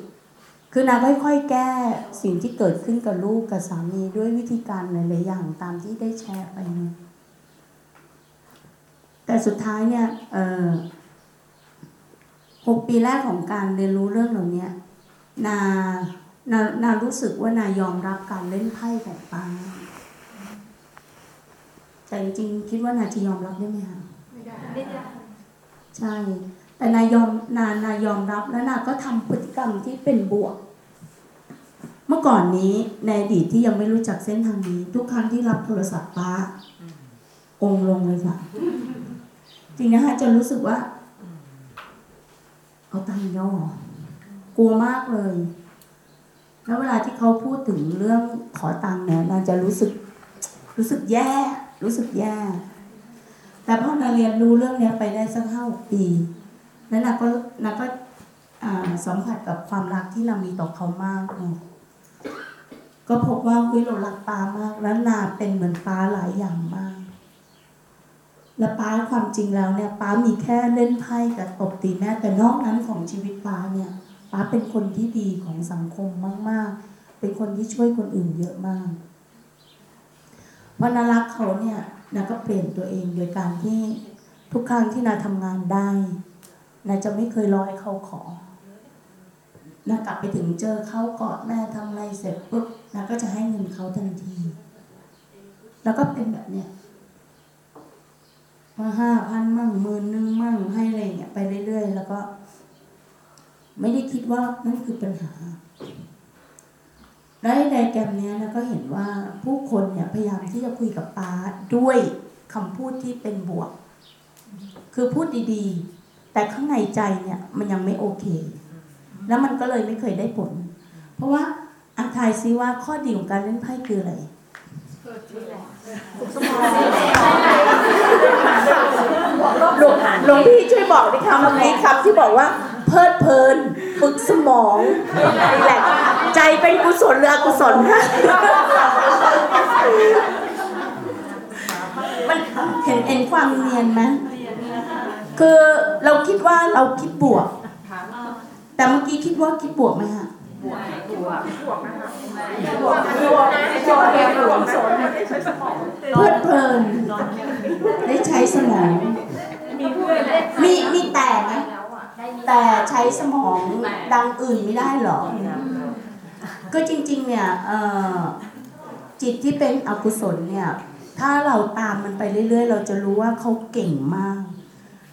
คือนาค่อยๆแก้สิ่งที่เกิดขึ้นกับลูกกับสามีด้วยวิธีการหลายๆอย่างตามที่ได้แชร์ไปเนี่ยแต่สุดท้ายเนี่ยเออหกปีแรกของการเรียนรู้เรื่องเหล่านี้นานานารู้สึกว่านายอมรับการเล่นไพ่ของป้าแต่จริงๆคิดว่านาจะยอมรับได้ไหมคะไม่ได้ ใช่ แต่นายยอมนานายยอมรับและนาก็ทำพฤติกรรมที่เป็นบวก เมื่อก่อนนี้ในอดีตที่ยังไม่รู้จักเส้นทางนี้ ทุกครั้งที่รับโทรศัพท์ป้าองลงเลยค่ะ จริงนะคะจะรู้สึกว่า เอาตังค์ย่อกลัวมากเลย แล้วเวลาที่เขาพูดถึงเรื่องขอตังค์เนี่ยนาจะรู้สึก รู้สึกแย่ รู้สึกแย่ แต่พอนาเรียนรู้เรื่องเนี้ยไปได้สักห้าปี แล้วนาก็นาก็สัมผัสกับความรักที่นามีต่อเขามาก ก็พบว่าเฮ้ยเรารักป้ามาก แล้วนาเป็นเหมือนป้าหลายอย่างมาก แล้วป้าความจริงแล้วเนี่ยป้ามีแค่เล่นไพ่กับตบตีแม่แต่นอกนั้นของชีวิตป้าเนี่ยป้าเป็นคนที่ดีของสังคมมาก ๆ เป็นคนที่ช่วยคนอื่นเยอะมากเพราะนารักเขาเนี่ยนาก็เปลี่ยนตัวเองโดยการที่ทุกครั้งที่นาทำงานได้ นาจะไม่เคยรอให้เขาขอ นากลับไปถึงเจอเขากอดแม่ทำอะไรเสร็จปุ๊บนาก็จะให้เงินเขาทันที แล้วก็เป็นแบบเนี้ยมาห้าพันมั่งหมื่นหนึ่งมั่งให้อะไรเงี้ยไปเรื่อยๆ แล้วก็ ไม่ได้คิดว่านั่นคือปัญหาและในไดแกรมเนี้ยนะก็เห็นว่าผู้คนเนี่ยพยายามที่จะคุยกับป้าด้วยคำพูดที่เป็นบวก คือพูดดีๆ แต่ข้างในใจเนี่ยมันยังไม่โอเค แล้วมันก็เลยไม่เคยได้ผล เพราะว่าอันทายซิว่าข้อดีของการเล่นไพ่คืออะไรหลวงหลวงพี่ช่วยบอกดิคะเมื่อกี้ครับที่บอกว่า เพลิดเพลินฝึกสมองรีแลกซ์ใจเป็นกุศลหรืออกุศลคะมันเห็นเห็นความเนียนไหม คือเราคิดว่าเราคิดบวก แต่เมื่อกี้คิดว่าคิดบวกไหมฮะบวกบวกบวกนะคะบวกบวกนะบวกนบวกสนไม่ใช่สมองเพลิดเพลินได้ใช้สมอง มีเพื่อนมีมีแต่ไหมแต่ใช้สมองดังอื่นไม่ได้หรอ ก็จริงๆเนี่ยจิตที่เป็นอกุศลเนี่ย ถ้าเราตามมันไปเรื่อยๆ เราจะรู้ว่าเขาเก่งมาก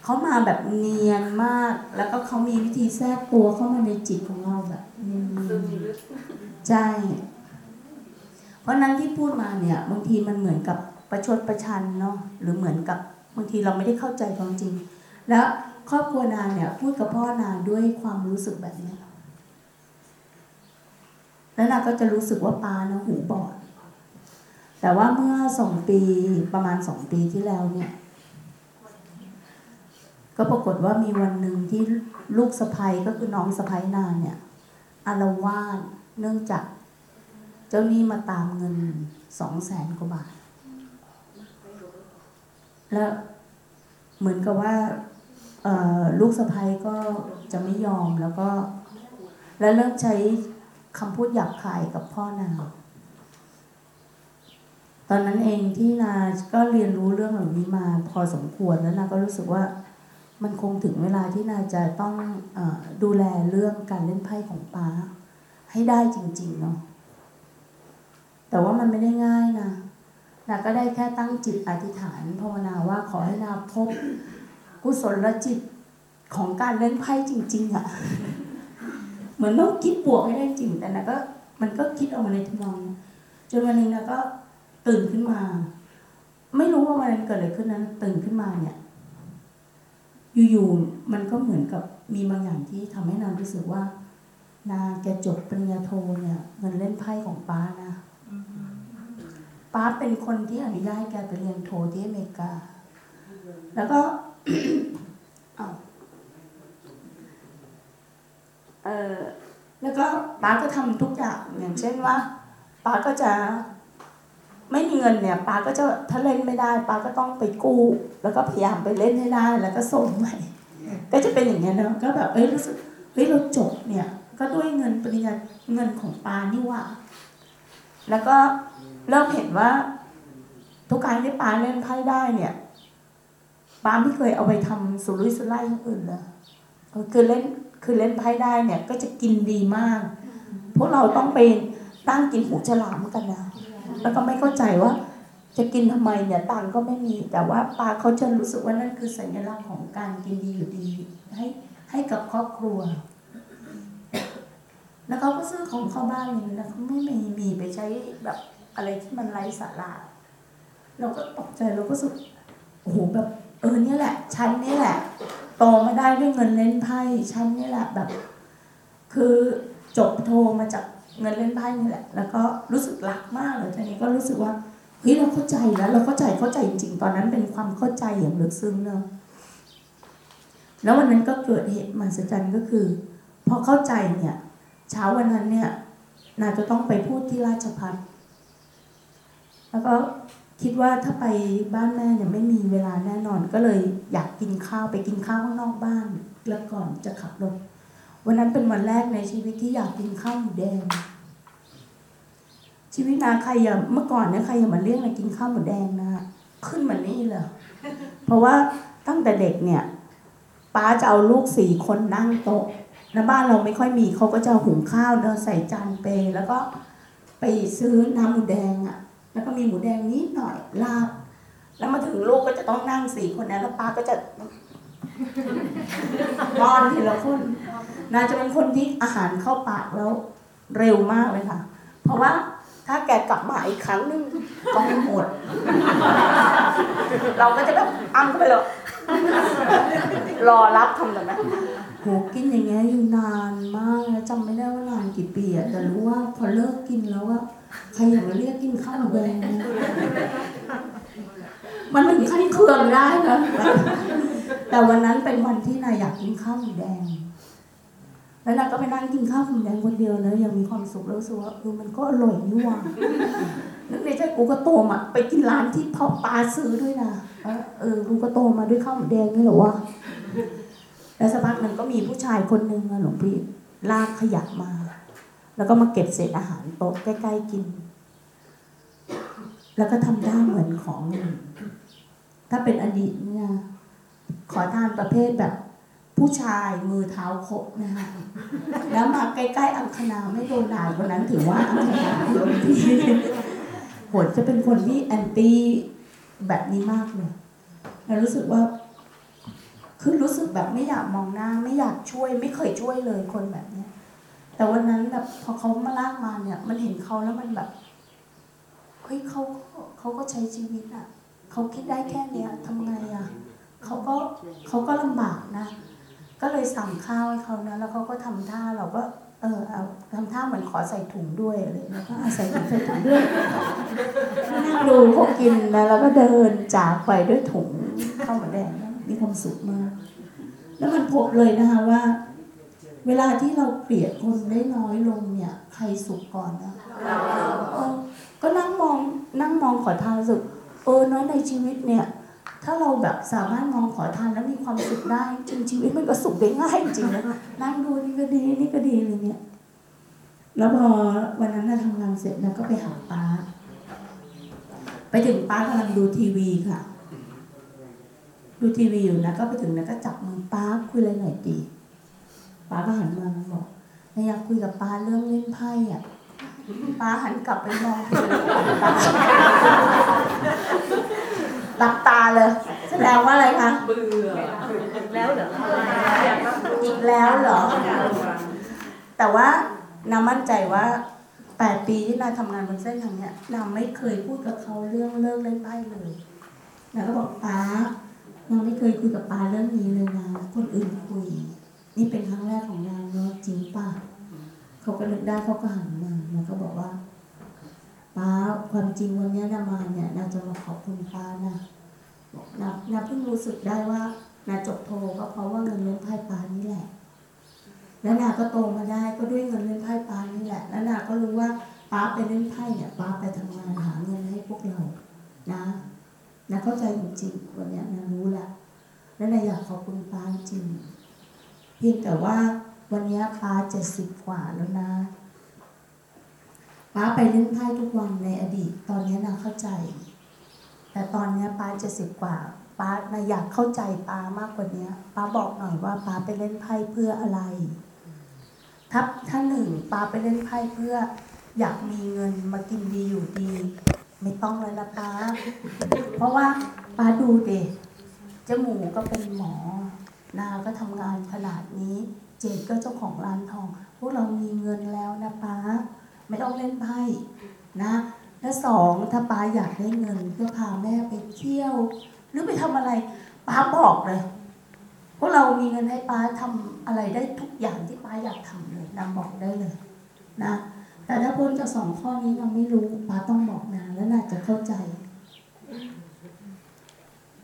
เขามาแบบเนียนมาก แล้วก็เขามีวิธีแทรกตัวเข้ามาในจิตของเราแบบเนียนๆใช่เพราะนั้นที่พูดมาเนี่ย บางทีมันเหมือนกับประชดประชันเนาะหรือเหมือนกับบางทีเราไม่ได้เข้าใจความจริง แล้วครอบครัวนาเนี่ย พูดกับพ่อนาด้วยความรู้สึกแบบเนี้ยแล้วนาก็จะรู้สึกว่าปานะหูบอดแต่ว่าเมื่อสองปีประมาณสองปีที่แล้วเนี่ย ก็ปรากฏว่ามีวันหนึ่งที่ลูกสะพ้ยก็คือน้องสะพ้ยนาเนี่ยอารวาสเนื่องจาก เจ้าหนี้มาตามเงินสองแสนกว่าบาท แล้วเหมือนกับว่าลูกสะพ้ยก็จะไม่ยอมแล้วก็ แล้วเริ่มใช้คำพูดหยาบคายกับพ่อนางตอนนั้นเองที่นาก็เรียนรู้เรื่องเหล่านี้มาพอสมควรแล้วนาก็รู้สึกว่า มันคงถึงเวลาที่นาจะต้องอดูแลเรื่องการเล่นไพ่ของป้า ให้ได้จริง ๆ เนาะแต่ว่ามันไม่ได้ง่ายนะนาก็ได้แค่ตั้งจิตอธิษฐานภาวนาว่าขอให้นาพบกุศลจิตของการเล่นไพ่จริง ๆอะเหมือนต้องคิดบวกให้ได้จริง แต่นะก็ มันก็คิดออกมาในทำนองนั้นจนวันหนึงนะก็ตื่นขึ้นมา ไม่รู้ว่าวันนั้นเกิดอะไรขึ้นนั้นตื่นขึ้นมาเนี่ย อยู่ๆมันก็เหมือนกับมีบางอย่างที่ทำให้นางรู้สึกว่า นาแกจบปริญญาโทเนี่ยเงินเล่นไพ่ของป้านะป้าเป็นคนที่อนุญาตให้แกไปเรียนโทที่อเมริกา แล้วก็เอาเออแล้วก็ป้าก็ทำทุกอย่างอย่างเช่นว่าป้าก็จะ ไม่มีเงินเนี่ยป้าก็จะถ้าเล่นไม่ได้ป้าก็ต้องไปกู้ แล้วก็พยายามไปเล่นให้ได้แล้วก็ส่งใหม่ก็จะเป็นอย่างเงี้ยเนอะก็แบบเอ้ยรู้สึกเฮ้ยเราจบเนี่ย ก็ด้วยเงินปริญญาเงินของป้านี่หว่า แล้วก็เริ่มเห็นว่า ทุกครั้งที่ป้าเล่นไพ่ได้เนี่ยป้าไม่เคยเอาไปทำสุรุ่ยสุร่ายอย่างอื่นเลยเออคือเล่นคือเล่นไพ่ได้เนี่ย ก็จะกินดีมาก พวกเราต้องไปตั้งกินหูฉลามกันนะ แล้วก็ไม่เข้าใจว่า จะกินทำไมเนี่ยตังก็ไม่มี แต่ว่าปลาเขาจะรู้สึกว่านั่นคือสัญลักษณ์ของการกินดีอยู่ดีให้ให้กับครอบครัว แล้วเขาก็ซื้อของเข้าบ้านเลยนะเขาไม่มีมีไปใช้แบบอะไรที่มันไร้สาระเราก็ตกใจเราก็สึกโอ้โหแบบเออเนี่ยแหละฉันเนี่ยแหละโตมาได้ด้วยเงินเล่นไพ่ฉันเนี่ยแหละแบบ คือจบโทมาจาก เงินเล่นไพ่นี่แหละ แล้วก็รู้สึกรักมากเลยทีนี้ก็รู้สึกว่าเฮ้ยเราเข้าใจแล้วเราเข้าใจเข้าใจจริงๆ ตอนนั้นเป็นความเข้าใจอย่างลึกซึ้งเนอะแล้ววันนั้นก็เกิดเหตุมหัศจรรย์ก็คือ พอเข้าใจเนี่ย เช้าวันนั้นเนี่ยนาจะต้องไปพูดที่ราชพัฒแล้วก็คิดว่าถ้าไปบ้านแม่เนี่ยไม่มีเวลาแน่นอนก็เลยอยากกินข้าวไปกินข้าวข้างนอกบ้านแล้วก่อนจะขับรถ วันนั้นเป็นวันแรกในชีวิตที่อยากกินข้าวหมูแดง ชีวิตนาใครอย่าเมื่อก่อนเนี่ยใครอย่ามาเรียกนากินข้าวหมูแดงนะขึ้นมานี่เลยเพราะว่าตั้งแต่เด็กเนี่ยป้าจะเอาลูกสี่คนนั่งโต๊ะแล้วบ้านเราไม่ค่อยมีเขาก็จะหุงข้าวเดินใส่จานเปย์แล้วก็ไปซื้อน้ำหมูแดงอะ่ะ แล้วก็มีหมูแดงนิดหน่อยลาบแล้วมาถึงลูกก็จะต้องนั่งสี่คนนั้นแล้วป้าก็จะป้อนทีละคน นาจะเป็นคนที่อาหารเข้าปากแล้วเร็วมากเลยค่ะ เพราะว่าถ้าแกกลับมาอีกครั้งหนึงก็ไม่หมด เราก็จะแบบอ้ำเข้าไปเลยรอรับคำแบบนั้นโหกินอย่างเงี้ยอยู่นานมากนะจำไม่ได้ว่านานกี่ปีอะแต่รู้ว่าพอเลิกกินแล้วว่าใครอยากมาเรียกกินข้าวมูแดงมันเป็นขั้นเครื่องได้นะแต่วันนั้นเป็นวันที่นายอยากกินข้าวหมูแดง แล้วนาก็ไปนั่งกินข้าวหมูแดงคนเดียวแล้วยังมีความสุขแล้วรู้สึกว่าเออมันก็อร่อยนี่หว่านึกในใจกูก็โตมาไปกินร้านที่พ่อปลาซื้อด้วยนะเออกูก็โตมาด้วยข้าวหมูแดงนี่หรอวะแล้วสักพักหนึ่งก็มีผู้ชายคนหนึ่งอะหลวงพี่ลากขยะมา แล้วก็มาเก็บเศษอาหารโต๊ะใกล้ๆกิน แล้วก็ทำท่าเหมือนของ ถ้าเป็นอดีตเนี่ยขอทานประเภทแบบ ผู้ชายมือเท้าครบนะคะแล้วมาใกล้ๆอังคณาไม่โดนด่าคนนั้นถือว่าอังคณาโดนที่โหดจะเป็นคนที่แอนตี้แบบนี้มากเลยแล้วรู้สึกว่าคือรู้สึกแบบไม่อยากมองหน้า ไม่อยากช่วย ไม่เคยช่วยเลยคนแบบเนี้ย แต่วันนั้นแบบพอเขามาลากมาเนี่ย มันเห็นเขาแล้วมันแบบเฮ้ยเขาเขาก็ใช้ชีวิตอะเขาคิดได้แค่เนี้ยทำไงอะเขาก็เขาก็ลำบากนะ ก็เลยสั่งข้าวให้เขานะแล้วเขาก็ทำท่าเราก็เออเอาทำท่าเหมือนขอใส่ถุงด้วยอะไรแล้วก็ใส่ถุงใส่ถุงด้วยนั่งดูเขากินนะแล้วก็เดินจากไปด้วยถุงข้าวหมูแดงนะมีความสุขมาก แล้วมันพบเลยนะคะว่า เวลาที่เราเกลียดคนได้น้อยลงเนี่ย ใครสุขก่อนนะก็นั่งมองนั่งมองขอทานสึกเออเน้อยในชีวิตเนี่ย ถ้าเราแบบสามารถมองขอทานแล้วมีความสุขได้จริงชีวิตมันก็สุขได้ง่ายจริงนะนั่งดูนี่ก็ดีนี่ก็ดีอะไรเงี้ยแล้วพอวันนั้นน่ะทำงานเสร็จแล้วก็ไปหาป้า ไปถึงป้ากำลังดูทีวีค่ะ ดูทีวีอยู่นะก็ไปถึงนะก็จับมือป้าคุยอะไรหน่อยดีป้าก็หันมาบอกนายอยากคุยกับป้าเรื่องเล่นไพ่อะป้าหันกลับไปมองทีวีป้า หลับตาเลย แสดงว่าอะไรคะเบื่อแล้วเหรออีกแล้วเหรอ แต่ว่านามั่นใจว่าแปดปีที่นาทำงานบนเส้นทางเนี้ยนาไม่เคยพูดกับเขาเรื่องเลิกเล่นไพ่เลยนาก็บอกป้านาไม่เคยคุยกับป้าเรื่องนี้เลยนะคนอื่นคุย นี่เป็นครั้งแรกของนาเนาะจริงป่ะเขาก็นึกได้เขาก็หันมานาก็บอกว่า ป้าความจริงวันนี้นามาเนี่ยนาจะมาขอบคุณป้านะบอกนานาเพิ่งรู้สึกได้ว่านาจบโทก็เพราะว่าเงินเลี้ยงไพ่ป้านี่แหละ แล้วนาก็โตมาได้ก็ด้วยเงินเล่นไพ่ป้านี่แหละ แล้วนาก็รู้ว่าป้าไปเล่นไพ่เนี่ยป้าไปทำงานหาเงินให้พวกเรา นะนาเข้าใจจริงๆวันนี้นารู้ละแล้วนาอยากขอบคุณป้าจริง เพียงแต่ว่าวันนี้ป้าเจ็ดสิบกว่าแล้วนะ ป้าไปเล่นไพ่ทุกวันในอดีต ตอนนี้นาเข้าใจ แต่ตอนนี้ป้าจ็ดสิบกว่า ป้านาอยากเข้าใจป้ามากกว่านี้ป้าบอกหน่อยว่าป้าไปเล่นไพ่เพื่ออะไรถ้าถ้านหนึ่งป้าไปเล่นไพ่เพื่อ อยากมีเงินมากินดีอยู่ดี ไม่ต้องเลยนะป้า เพราะว่าป้าดูเด็เจ้าหมูก็เป็นหมอ นาก็ทำงานขนาดนี้ เจดก็เจ้าของร้านทอง พวกเรามีเงินแล้วนะป้า ไม่ต้องเล่นไพ่นะและสองถ้าป้าอยากได้เงินเพื่อพาแม่ไปเที่ยว หรือไปทำอะไรป้าบอกเลยพวกเรามีเงินให้ป้าทำอะไรได้ทุกอย่างที่ป้าอยากทำเลยนางบอกได้เลย นะ แต่ถ้าพ้นจากสองข้อนี้เราไม่รู้ป้าต้องบอกนางแล้วน่าจะเข้าใจ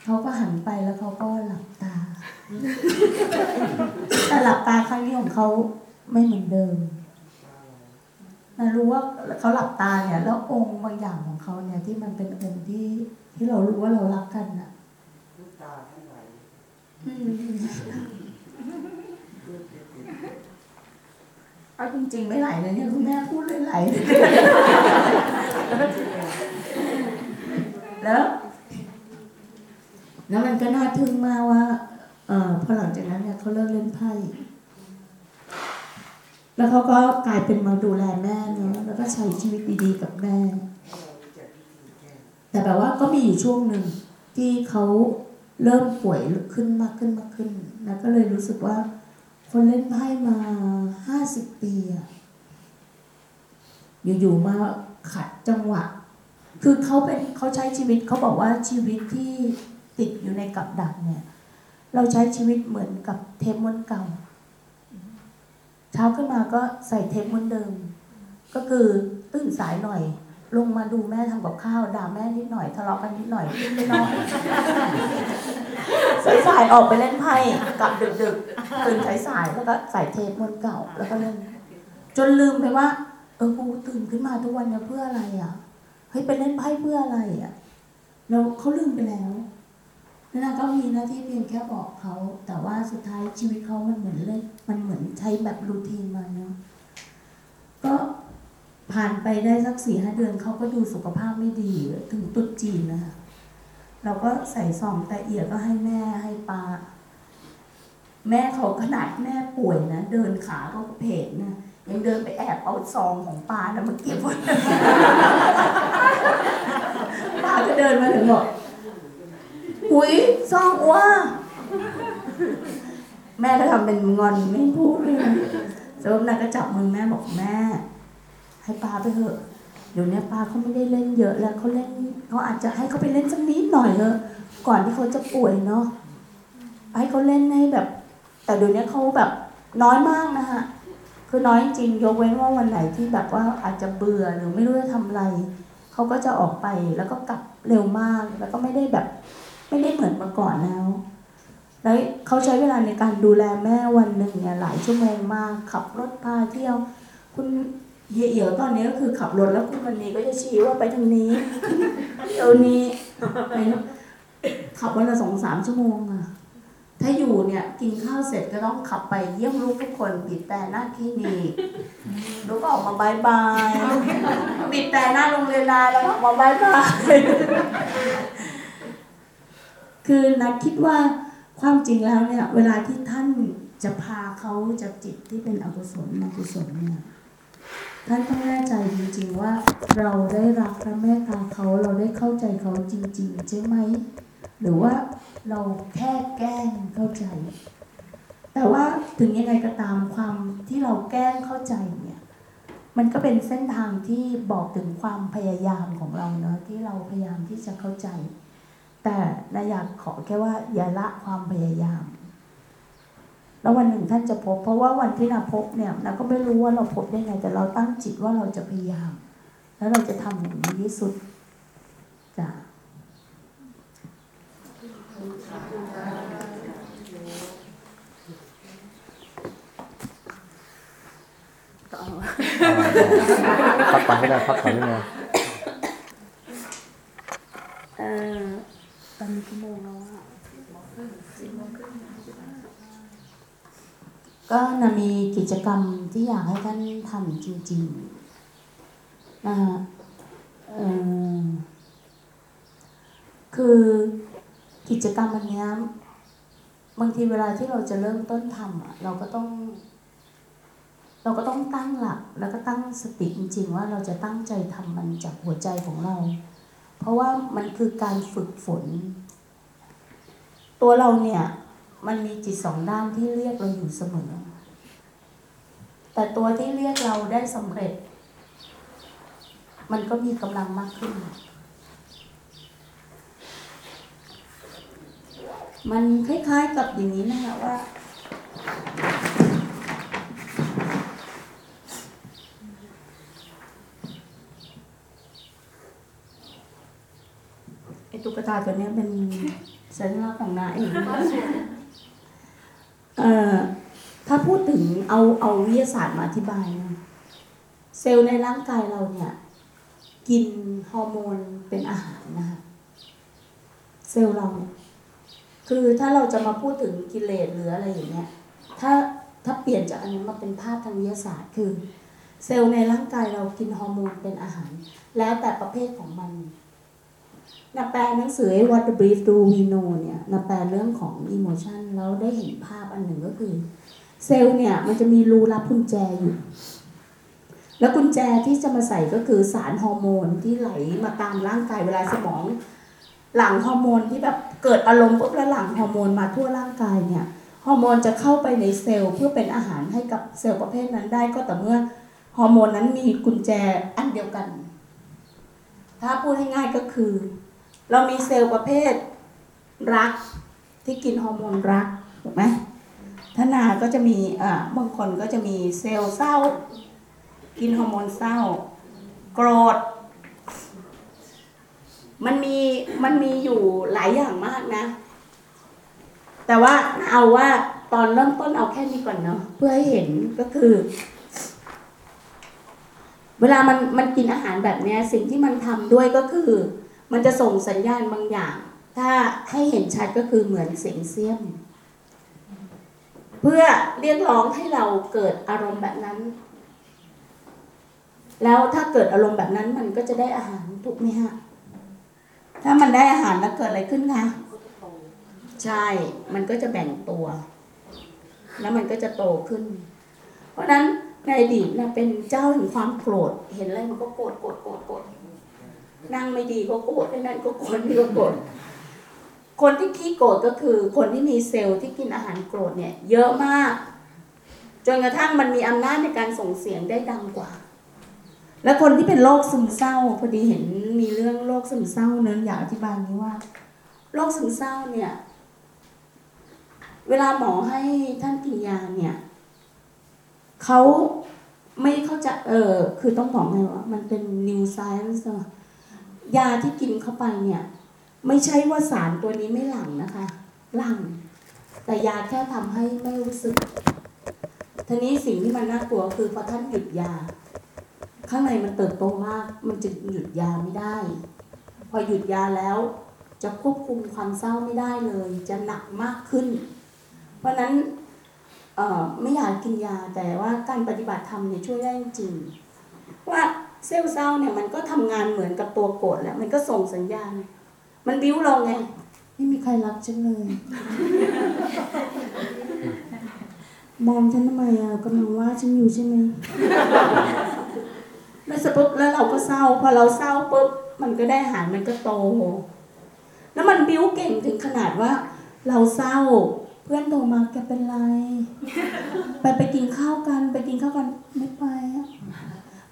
เขาก็หันไปแล้วเขาก็หลับตา แต่หลับตาครั้งนี้ของเขาไม่เหมือนเดิม นะรู้ว่าเขาหลับตาเนี่ย แล้วองค์บางอย่างของเขาเนี่ยที่มันเป็นองค์ที่ที่เรารู้ว่าเรารักกันอะอืมเอาจริงๆไม่ไหลเลยเนี่ยคุณแม่พูดเลยไหลแล้วแล้วมันก็น่าทึ่งมากว่าเออพอหลังจากนั้นเนี่ยเขาเลิกเล่นไพ่ แล้วเขาก็กลายเป็นมาดูแลแม่เนาะแล้วก็ใช้ชีวิตดีๆกับแม่ แต่แบบว่าก็มีอยู่ช่วงหนึ่งที่เขาเริ่มป่วยขึ้นมากขึ้นมากขึ้น แล้วก็เลยรู้สึกว่า คนเล่นไพ่มาห้าสิบปีอะอยู่ๆมาขัดจังหวะ คือเขาเป็นเขาใช้ชีวิตเขาบอกว่าชีวิตที่ติดอยู่ในกับดักเนี่ย เราใช้ชีวิตเหมือนกับเทปม้วนเก่า เช้าขึ้นมาก็ใส่เทปม้วนเดิม ก็คือตื่นสายหน่อย ลงมาดูแม่ทำกับข้าวด่าแม่นิดหน่อยทะเลาะกันนิดหน่อยขึ้นไปนอนสายสายออกไปเล่นไพ่กลับดึกดึกๆตื่นสายสายแล้วก็ใส่เทปม้วนเก่าแล้วก็เล่น จนลืมไปว่า เออกูตื่นขึ้นมาทุกวันเนี่ยเพื่ออะไรอะเฮ้ยไปเล่นไพ่เพื่ออะไรอะเราเขาลืมไปแล้ว แล้วนาก็มีหน้าที่เพียงแค่บอกเขา แต่ว่าสุดท้ายชีวิตเขามันเหมือนเล่นมันเหมือนใช้แบบรูทีนมาเนาะก็ผ่านไปได้สักสี่ห้าเดือนเขาก็ดูสุขภาพไม่ดีถึงตุ๊ดจีนนะคะเราก็ใส่ซองแต่เอียก็ให้แม่ให้ปลาแม่เขาขนาดแม่ป่วยนะเดินขาก็เพกนะยังเดินไปแอบเอาซองของปลานะมาเก็บไว้ป้าก็เดินมาถึงบอก หุยซองอ้วแม่ก็ทำเป็นงอนไม่พูดเลยสรุปนางก็จับมือแม่บอกแม่ ให้ป้าไปเถอะเดี๋ยวนี้ป้าเขาไม่ได้เล่นเยอะแล้วเขาเล่นเขาอาจจะให้เขาไปเล่นสักนิดหน่อยเถอะก่อนที่เขาจะป่วยเนาะให้เขาเล่นให้แบบ แต่เดี๋ยวนี้เขาแบบน้อยมากนะคะคือน้อยจริงยกเว้นว่าวันไหนที่แบบว่าอาจจะเบื่อหรือไม่รู้จะทำอะไรเขาก็จะออกไปแล้วก็กลับเร็วมากแล้วก็ไม่ได้แบบ ไม่ได้เหมือนเมื่อก่อนแล้ว แล้วเขาใช้เวลาในการดูแลแม่วันหนึ่งเนี่ยหลายชั่วโมงมาก ขับรถพาเที่ยว คุณเหี่ยวตอนนี้ก็คือขับรถแล้วคุณวันนี้ก็จะชี้ว่าไปทางนี้เดี๋ยวนี้ขับวันละสองสามชั่วโมงอะถ้าอยู่เนี่ยกินข้าวเสร็จก็ต้องขับไปเยี่ยมลูกทุกคนบีบแต่หน้าคลินิกแล้วก็ออกมาบายบายบีบแต่หน้าโรงเรียนนายแล้วออกมาบายบาย คือนัดคิดว่าความจริงแล้วเนี่ย เวลาที่ท่านจะพาเขาจากจิตที่เป็นอกุศลมากุศลเนี่ยท่านต้องแน่ใจจริง ๆ ว่าเราได้รักและเมตตาเขาเราได้เข้าใจเขาจริง ๆ ใช่ไหม หรือว่าเราแค่แกล้งเข้าใจ แต่ว่าถึงยังไงก็ตามความที่เราแกล้งเข้าใจเนี่ย มันก็เป็นเส้นทางที่บอกถึงความพยายามของเราเนาะที่เราพยายามที่จะเข้าใจ แต่นายอยากขอแค่ว่าอย่าละความพยายาม แล้ววันหนึ่งท่านจะพบ เพราะว่าวันที่นาพบเนี่ยนาก็ไม่รู้ว่าเราพบได้ไง แต่เราตั้งจิตว่าเราจะพยายาม แล้วเราจะทำอย่างดีที่สุดจ้ะพักก่อนก็ได้พักก่อนนิดนึงเออ ตอนนี้กี่โมงแล้วอะก็นะมีกิจกรรมที่อยากให้ท่านทำจริงๆนะคือกิจกรรมอันนี้บางทีเวลาที่เราจะเริ่มต้นทำอะเราก็ต้อง เราก็ต้องตั้งหลัก แล้วก็ตั้งสติจริง ๆ ว่าเราจะตั้งใจทำมันจากหัวใจของเรา เพราะว่ามันคือการฝึกฝน ตัวเราเนี่ย มันมีจิตสองด้านที่เรียกเราอยู่เสมอ แต่ตัวที่เรียกเราได้สำเร็จ มันก็มีกำลังมากขึ้น มันคล้ายๆกับอย่างนี้นะคะว่า ไอ้ตุ๊ กตาตัวเนี้ยเป็นสัญลักษณ์ของนาเองเอ่อถ้าพูดถึงเอาเอาวิทยาศาสตร์มาอธิบายนะเซลล์ในร่างกายเราเนี่ย กินฮอร์โมนเป็นอาหารนะคะเซลล์เราเนี่ยคือถ้าเราจะมาพูดถึงกิเลสหรืออะไรอย่างเงี้ยถ้าถ้าเปลี่ยนจากอันนี้มาเป็นภาพทางวิทยาศาสตร์คือ เซลล์ในร่างกายเรากินฮอร์โมนเป็นอาหาร แล้วแต่ประเภทของมัน นาแปลหนังสือ What the Brief Do We Know เนี่ยนาแปลเรื่องของ emotion แล้วได้เห็นภาพอันหนึ่งก็คือ เซลล์เนี่ยมันจะมีรูรับกุญแจอยู่ แล้วกุญแจที่จะมาใส่ก็คือสารฮอร์โมนที่ไหลมาตามร่างกายเวลาสมอง หลั่งฮอร์โมนที่แบบเกิดอารมณ์ปุ๊บแล้วหลั่งฮอร์โมนมาทั่วร่างกายเนี่ยฮอร์โมนจะเข้าไปในเซลล์เพื่อเป็นอาหารให้กับเซลล์ประเภทนั้นได้ก็แต่เมื่อฮอร์โมนนั้นมีกุญแจอันเดียวกัน ถ้าพูดให้ง่ายก็คือ เรามีเซลล์ประเภทรักที่กินฮอร์โมนรักถูกไหมถ้านาก็จะมีอ่าบางคนก็จะมีเซลล์เศร้า กินฮอร์โมนเศร้า โกรธ มันมีมันมีอยู่หลายอย่างมากนะ แต่ว่าเอาว่าตอนเริ่มต้นเอาแค่นี้ก่อนเนาะเพื่อให้เห็นก็คือ เวลามันมันกินอาหารแบบเนี้ยสิ่งที่มันทำด้วยก็คือ มันจะส่งสัญญาณบางอย่าง ถ้าให้เห็นชัดก็คือเหมือนเสียงเสี้ยม เพื่อเรียกร้องให้เราเกิดอารมณ์แบบนั้น แล้วถ้าเกิดอารมณ์แบบนั้นมันก็จะได้อาหารถูกไหมฮะถ้ามันได้อาหารแล้วเกิดอะไรขึ้นคะใช่ มันก็จะแบ่งตัว แล้วมันก็จะโตขึ้น เพราะนั้นในอดีตนะเป็นเจ้าแห่งความโกรธ เห็นอะไรมันก็โกรธ โกรธ โกรธ โกรธ นั่งไม่ดีก็โกรธไอ้นั่นก็โกรธนี่ก็โกรธคนที่ขี้โกรธก็คือคนที่มีเซลล์ที่กินอาหารโกรธเนี่ย เยอะมาก จนกระทั่งมันมีอำนาจในการส่งเสียงได้ดังกว่า และคนที่เป็นโรคซึมเศร้า พอดีเห็นมีเรื่องโรคซึมเศร้าเนื้ออยากอธิบายนี้ว่าโรคซึมเศร้าเนี่ย เวลาหมอให้ท่านกินยาเนี่ยเขาไม่เข้าใจเออคือต้องบอกไงว่ามันเป็น new science ยาที่กินเข้าไปเนี่ย ไม่ใช่ว่าสารตัวนี้ไม่หลั่งนะคะ หลั่ง แต่ยาแค่ทำให้ไม่รู้สึกทีนี้สิ่งที่มันน่ากลัวคือพอท่านหยุดยา ข้างในมันเติบโตมาก มันจะหยุดยาไม่ได้ พอหยุดยาแล้วจะควบคุมความเศร้าไม่ได้เลย จะหนักมากขึ้น เพราะฉะนั้นไม่อยากกินยาแต่ว่าการปฏิบัติธรรมเนี่ยช่วยได้จริงว่า เซลล์เศร้าเนี่ยมันก็ทำงานเหมือนกับตัวโกรธแหละมันก็ส่งสัญญาณ มันบิ้วเราไงไม่มีใครรักฉันเลย มองฉันทำไมอะกำลังว่าฉันอยู่ใช่ไหมแล้วเสร็จปุ๊บแล้วเราก็เศร้า พอเราเศร้าปุ๊บมันก็ได้อาหารมันก็โต แล้วมันบิ้วเก่งถึงขนาดว่า เราเศร้า เพื่อนโทรมาแกเป็นไร ไปไปกินข้าวกัน ไปกินข้าวกันไม่ไปอะ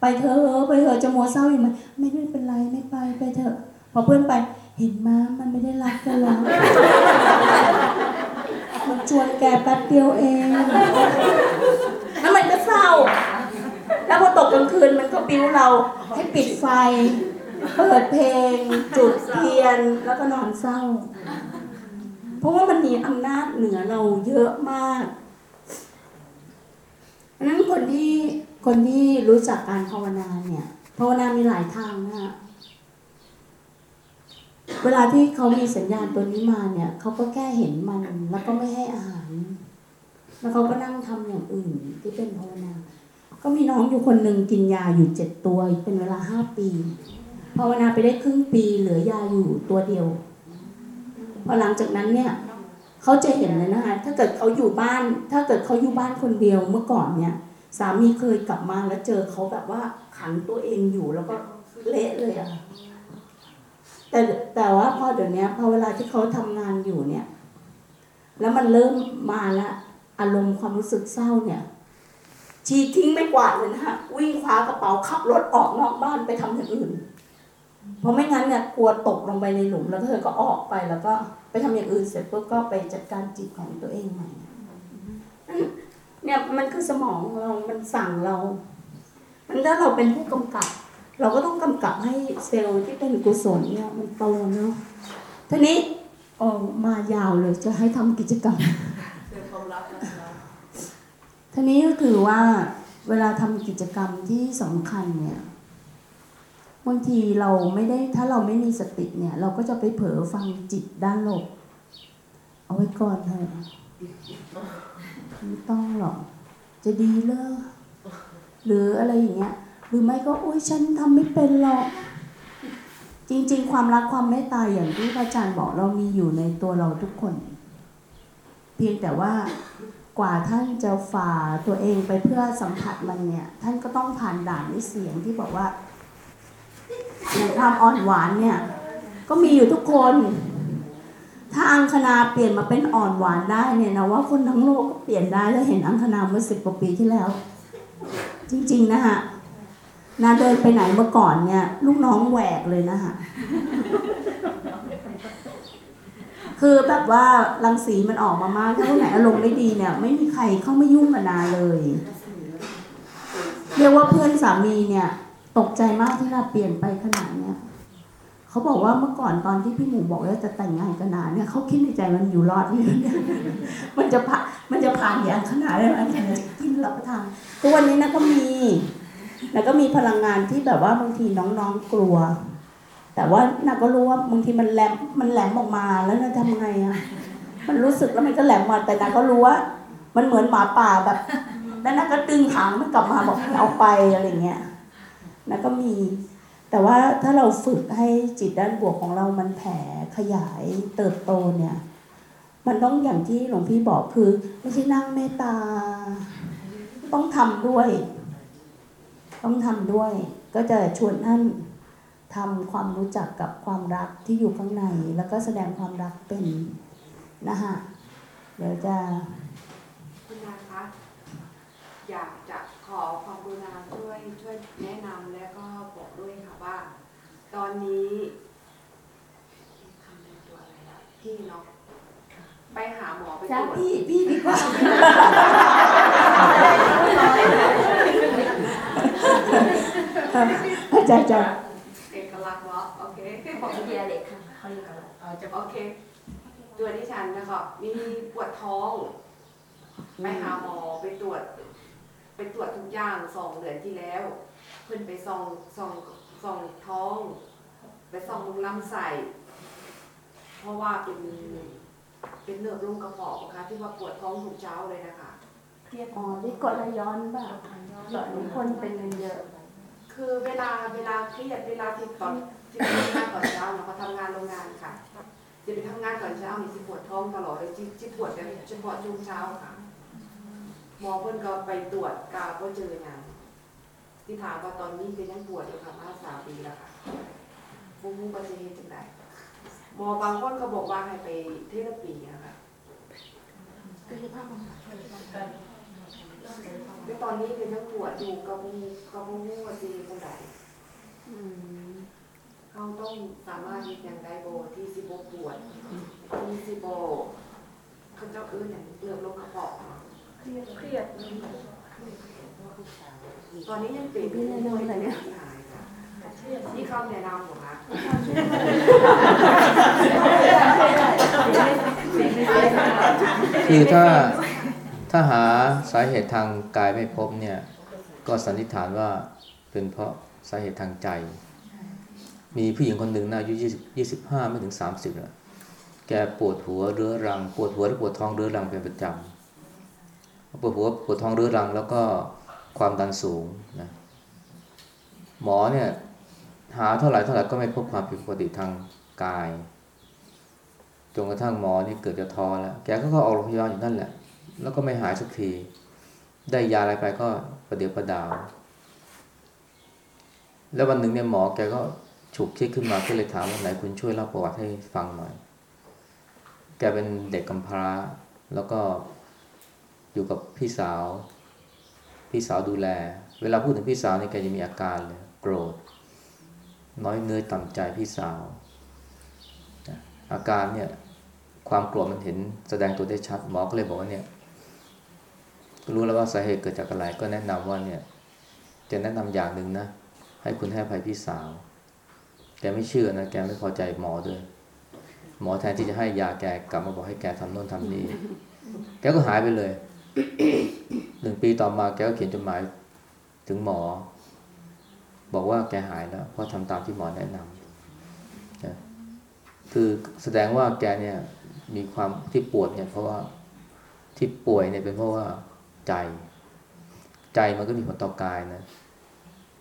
ไปเถอะไปเถอะจะมัวเศร้าอยู่ไหมไม่ได้เป็นไรไม่ไปไปเถอะพอเพื่อนไปเห็นมามันไม่ได้รักกันแล้วมันชวนแกแป๊บเดียวเองแล้วมันก็เศร้า แล้วพอตกกลางคืนมันก็บิ้วเราให้ปิดไฟ เปิดเพลง จุดเทียนแล้วก็นอนเศร้า เพราะว่ามันมีอำนาจเหนือเราเยอะมากดังนั้นคนที่ คนที่รู้จักการภาวนาเนี่ยภาวนามีหลายทางนะเวลาที่เขามีสัญญาณตัวนี้มาเนี่ยเขาก็แค่เห็นมัน แล้วก็ไม่ให้อาหาร แล้วเขาก็นั่งทำอย่างอื่นที่เป็นภาวนา ก็มีน้องอยู่คนหนึ่งกินยาอยู่เจ็ดตัวเป็นเวลาห้าปีภาวนาไปได้ครึ่งปีเหลือยาอยู่ตัวเดียวพอหลังจากนั้นเนี่ยเขาจะเห็นเลยนะคะถ้าเกิดเขาอยู่บ้าน ถ้าเกิดเขาอยู่บ้านคนเดียวเมื่อก่อนเนี่ย สามีเคยกลับมาแล้วเจอเขาแบบว่าขังตัวเองอยู่แล้วก็เละเลยอะแต่แต่ว่าพอเดี๋ยวนี้พอเวลาที่เขาทำงานอยู่เนี่ย แล้วมันเริ่มมาละอารมณ์ความรู้สึกเศร้าเนี่ย ชีทิ้งไม่กวาดเลยนะคะวิ่งคว้ากระเป๋าขับรถออกนอกบ้านไปทำอย่างอื่น เพราะไม่งั้นเนี่ยกลัวตกลงไปในหลุมแล้วเธอก็ออกไปแล้วก็ไปทำอย่างอื่นเสร็จปุ๊บก็ไปจัดการจิตของตัวเองใหม่ เนี่ยมันคือสมองเรา มันสั่งเรามันถ้าเราเป็นผู้กำกับ เราก็ต้องกำกับให้เซลล์ที่เป็นกุศลเนี่ยมันโตเนาะทีนี้โอ้มายาวเลยจะให้ทำกิจกรรมคือเขารับนะคะทีนี้ก็คือว่าเวลาทำกิจกรรมที่สำคัญเนี่ยบางทีเราไม่ได้ถ้าเราไม่มีสติเนี่ย เราก็จะไปเผลอฟังจิตด้านลบ เอาไว้ก่อนเถอะ ไม่ต้องหรอก จะดีเลอหรืออะไรอย่างเงี้ย หรือไม่ก็โอ๊ยฉันทำไม่เป็นหรอก จริง ๆ ความรักความเมตตาอย่างที่พระอาจารย์บอกเรามีอยู่ในตัวเราทุกคน เพียงแต่ว่ากว่าท่านจะฝ่าตัวเองไปเพื่อสัมผัสมันเนี่ย ท่านก็ต้องผ่านด่านด้วยเสียงที่บอกว่าอย่างความอ่อนหวานเนี่ย ก็มีอยู่ทุกคน ถ้าอังคณาเปลี่ยนมาเป็นอ่อนหวานได้เนี่ยนะว่าคนทั้งโลกก็เปลี่ยนได้แล้วเห็นอังคณาเมื่อสิบกว่าปีที่แล้ว จริงๆนะฮะนาเดินไปไหนเมื่อก่อนเนี่ย ลูกน้องแหวกเลยนะฮะคือแบบว่ารังสีมันออกมามากถ้าคนไหนอารมณ์ไม่ดีเนี่ย ไม่มีใครเข้ามายุ่งกับนาเลย เรียกว่าเพื่อนสามีเนี่ย ตกใจมากที่นาเปลี่ยนไปขนาดเนี้ย เขาบอกว่าเมื่อก่อนตอนที่พี่หมูบอกว่าจะแต่งงานกันนาเนี่ยเขาคิดในใจมันอยู่รอดนี่เนี่ยมันจะผ่านมันจะผ่านอย่างขนาดได้ไหมมันจะกินรับประทานตัวนนี้นะก็มี แล้วก็มีพลังงานที่แบบว่าบางทีน้องๆกลัว แต่ว่านาก็รู้ว่าบางทีมันแหลมมันแหลมออกมาแล้วนาทำไงอะมันรู้สึกแล้วมันก็แหลมมาแต่นาก็รู้ว่า มันเหมือนหมาป่าแบบแล้วนาก็ดึงหางมันกลับมาบอกให้เอาไปอะไรเงี้ยนาก็มี แต่ว่าถ้าเราฝึกให้จิตด้านบวกของเรามันแผ่ขยายเติบโตเนี่ย มันต้องอย่างที่หลวงพี่บอกคือ ไม่ใช่นั่งเมตตา ต้องทำด้วย ต้องทำด้วย ก็จะชวนท่านทำความรู้จักกับความรักที่อยู่ข้างใน แล้วก็แสดงความรักเป็นนะคะเดี๋ยวจะคุณนาคะอยากจะขอความกรุณาช่วยช่วยแนะนำและก็บอกด้วยค่ะว่า ตอนนี้ทำเป็นตัวอะไรนะพี่เนาะไปหาหมอไปตจ้ารวจพี่พี่ดีกว่าอาจารย์จะเอกลักษณ์เนาะโอเคบอกวิทยาเด็กค่ะเขาอยู่กับเราเออจะโอเคตัวที่ฉันนะคะมีปวดท้องไปหาหมอไปตรวจ ไปตรวจทุกอย่างสองเดือนที่แล้ว เพิ่นไปส่องส่อง ส่องท้อง ไปส่องลงลำไส้เพราะว่าเป็นเป็นเนื้อลงกระเพาะนะคะที่ว่าปวดท้องทุกเช้าเลยนะคะเครียดอ๋อนี่กดไหลย้อนป่ะหลอดคนเป็นเงินเยอะ คือเวลาเวลาเครียดเวลาที่ตอนที่ทำงานตอนเช้าเนาะเขาทำงานโรงงานค่ะจะไปทำงานตอนเช้ามีที่ปวดท้องตลอดเลยที่ที่ปวดแต่เฉพาะช่วงเช้าค่ะหมอเพิ่นก็ไปตรวจกาก็เจออย่าง ที่ถามว่าตอนนี้ก็ยังปวดอยู่ค่ะมาสามปีแล้วค่ะบุ้งบุ้งก็จะเฮ็ดจังไดหมอบางคนก็บอกว่าให้ไปเทอราปีนะคะก็คือภาพบำบัดแล้วตอนนี้ก็ยังปวดอยู่กับบุ้งกับบุ้งว่าจะเฮ็ดจังไดเขาต้องสามารถเฮ็ดอย่างไดโบที่สิบ่ปวดที่สิบ่เขาเจ้าเอื้อนอย่างเลือบลงกระเพาะเครียดเครียด ตอนนี้ยังเป็นพี่แนะนำอะไรเนี่ยที่หายค่ะนี่คำแนะนำเหรอคะคือถ้าถ้าหาสาเหตุทางกายไม่พบเนี่ย ก็สันนิษฐานว่าเป็นเพราะสาเหตุทางใจ มีผู้หญิงคนหนึ่งนะอายุ20 25ไม่ถึง30แล้วแกปวดหัวเรื้อรัง ปวดหัวและปวดท้องเรื้อรังเป็นประจำปวดหัวปวดท้องเรื้อรังแล้วก็ ความดันสูงนะหมอเนี่ยหาเท่าไหร่เท่าไหร่ก็ไม่พบความผิดปกติทางกายจนกระทั่งหมอนี่เกิดจะท้อแล้ว แกก็ก็ออกโรงพยาบาลอยู่นั่นแหละ แล้วก็ไม่หายสักที ได้ยาอะไรไปก็ประเดี๋ยวประดาว แล้ววันหนึ่งเนี่ยหมอแกก็ฉุกคิดขึ้นมาก็เลยถามว่าไหนคุณช่วยเล่าประวัติให้ฟังหน่อย แกเป็นเด็กกำพร้า แล้วก็อยู่กับพี่สาว พี่สาวดูแล เวลาพูดถึงพี่สาวนี่แกจะมีอาการเลยโกรธ น้อยเนื้อต่ำใจพี่สาว อาการเนี่ยความโกรธมันเห็นแสดงตัวได้ชัดหมอก็เลยบอกว่าเนี่ยรู้แล้วว่าสาเหตุเกิดจากอะไรก็แนะนำว่าเนี่ย จะแนะนำอย่างหนึ่งนะ ให้คุณให้ภัยพี่สาว แกไม่เชื่อนะแกไม่พอใจหมอด้วย หมอแทนที่จะให้ยาแกกลับมาบอกให้แกทำโน่นทำนี่แกก็หายไปเลย หนึ่งปีต่อมาแกก็เขียนจดหมายถึงหมอ บอกว่าแกหายแล้วเพราะทำตามที่หมอแนะนำนะคือแสดงว่าแกเนี่ยมีความที่ปวดเนี่ยเพราะว่าที่ป่วยเนี่ยเป็นเพราะว่าใจ ใจมันก็มีผลต่อกายนะ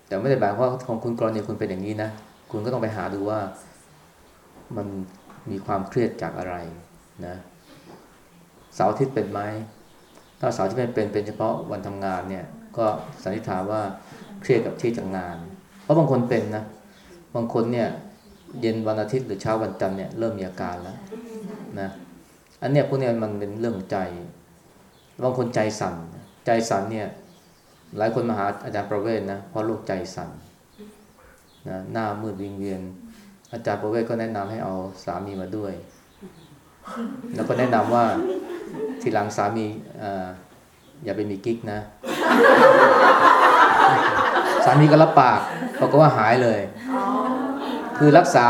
แต่ไม่ได้หมายความว่าของคุณกรณีคุณเป็นอย่างนี้นะ คุณก็ต้องไปหาดูว่ามันมีความเครียดจากอะไรนะเสาร์อาทิตย์เป็นไหม ถ้าสาร์ที่ไม่เป็นเป็นเฉพาะวันทำงานเนี่ย ก็สันนิษฐานว่าเครียดกับที่จากงาน เพราะบางคนเป็นนะ บางคนเนี่ยเย็นวันอาทิตย์หรือเช้าวันจันทร์เนี่ยเริ่มมีอาการแล้วนะอันเนี้ยพวกเนี้ยมันเป็นเรื่องใจ บางคนใจสั่น ใจสั่นเนี่ย หลายคนมาหาอาจารย์ประเวศนะเพราะโรคใจสั่นนะหน้ามืดวิงเวียน อาจารย์ประเวศก็แนะนำให้เอาสามีมาด้วย แล้วก็แนะนำว่าทีหลังสามีออย่าไปมีกิ๊กนะ สามีก็รับปากบอกก็ว่าหายเลย คือรักษา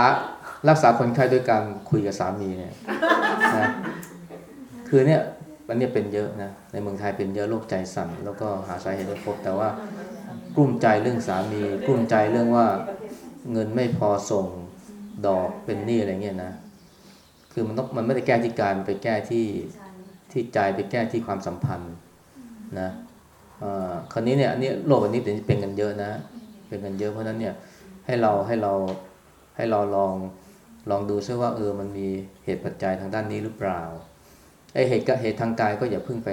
รักษาคนไข้ด้วยการคุยกับสามีเนี่ยนะคือเนี่ยมันเนี่ยเป็นเยอะนะในเมืองไทยเป็นเยอะโรคใจสั่นแล้วก็หาสาเหตุไม่พบแต่ว่ากลุ้มใจเรื่องสามี กลุ้มใจเรื่องว่าเงินไม่พอส่งดอกเป็นหนี้อะไรเงี้ยนะ คือมันต้องมันไม่ได้แก้ที่การมันไปแก้ที่ที่ใจไปแก้ที่ความสัมพันธ์นะเออคราวนี้เนี่ยอันนี้โรคอันนี้เดี๋ยวจะเป็นกันเยอะนะ เป็นกันเยอะเพราะฉะนั้นเนี่ยให้เราให้เราให้เราลองลองดูซิว่าเออมันมีเหตุปัจจัยทางด้านนี้หรือเปล่าไอเหตุก็เหตุทางกายก็อย่าเพิ่งไป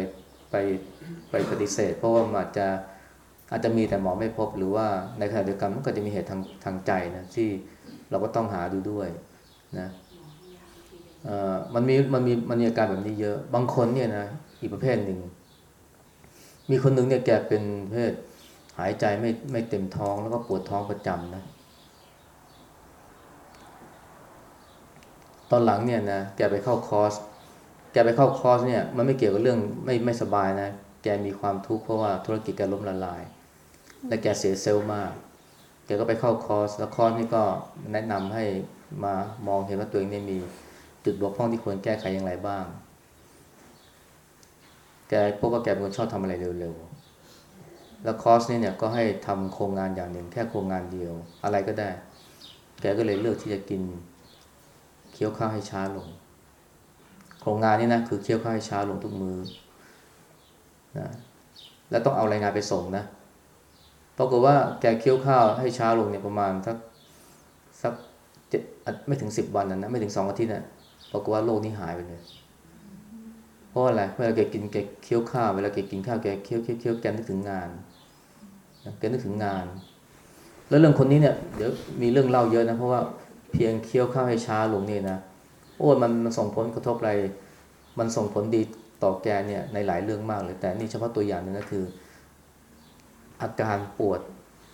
ไปไปปฏิเสธ เพราะว่ามันอาจจะอาจจะมีแต่หมอไม่พบหรือว่าในขณะเดียวกันมันก็จะมีเหตุทางทางใจนะที่เราก็ต้องหาดูด้วยนะ มันมีมันมีมันมีอาการแบบนี้เยอะ บางคนเนี่ยนะอีกประเภทหนึ่ง มีคนหนึ่งเนี่ยแกเป็นเพศหายใจไม่ไม่เต็มท้องแล้วก็ปวดท้องประจำนะ ตอนหลังเนี่ยนะแกไปเข้าคอร์ส แกไปเข้าคอร์สเนี่ยมันไม่เกี่ยวกับเรื่องไม่ไม่สบายนะ แกมีความทุกข์เพราะว่าธุรกิจแกล้มละลาย และแกเสียเซลล์มาก แกก็ไปเข้าคอร์ส แล้วคอร์สนี่ก็แนะนำให้มามองเห็นว่าตัวเองเนี่ยมี จุดบกพร่องที่ควรแก้ไขอย่างไรบ้าง แกพบว่าแกเป็นคนชอบทำอะไรเร็วๆ แล้วคอร์สนี่เนี่ยก็ให้ทำโครงงานอย่างหนึ่ง แค่โครงงานเดียว อะไรก็ได้ แกก็เลยเลือกที่จะกินเคี้ยวข้าวให้ช้าลง โครงงานนี้นะคือเคี้ยวข้าวให้ช้าลงทุกมือนะแล้วต้องเอารายงานไปส่งนะปรากฏว่าแกเคี้ยวข้าวให้ช้าลงเนี่ยประมาณสักสักเจ็ดอะไม่ถึงสิบวันนะนะไม่ถึงสองอาทิตย์นะ ปรากฏว่าโรคนี้หายไปเลยเพราะอะไรเวลาแกกินแกเคี้ยวข้าวเวลาแกกินข้าวแกเคี้ยวเคี้ยวเคี้ยวแกนึกถึงงานแกนึกถึงงาน แล้วเรื่องคนนี้เนี่ยเดี๋ยวมีเรื่องเล่าเยอะนะเพราะว่าเพียงเคี้ยวข้าวให้ช้าลงนี่นะโอ้ยมันมันส่งผลกระทบอะไร มันส่งผลดีต่อแกเนี่ยในหลายเรื่องมากเลยแต่นี่เฉพาะตัวอย่างนึงก็คือ อาการปวด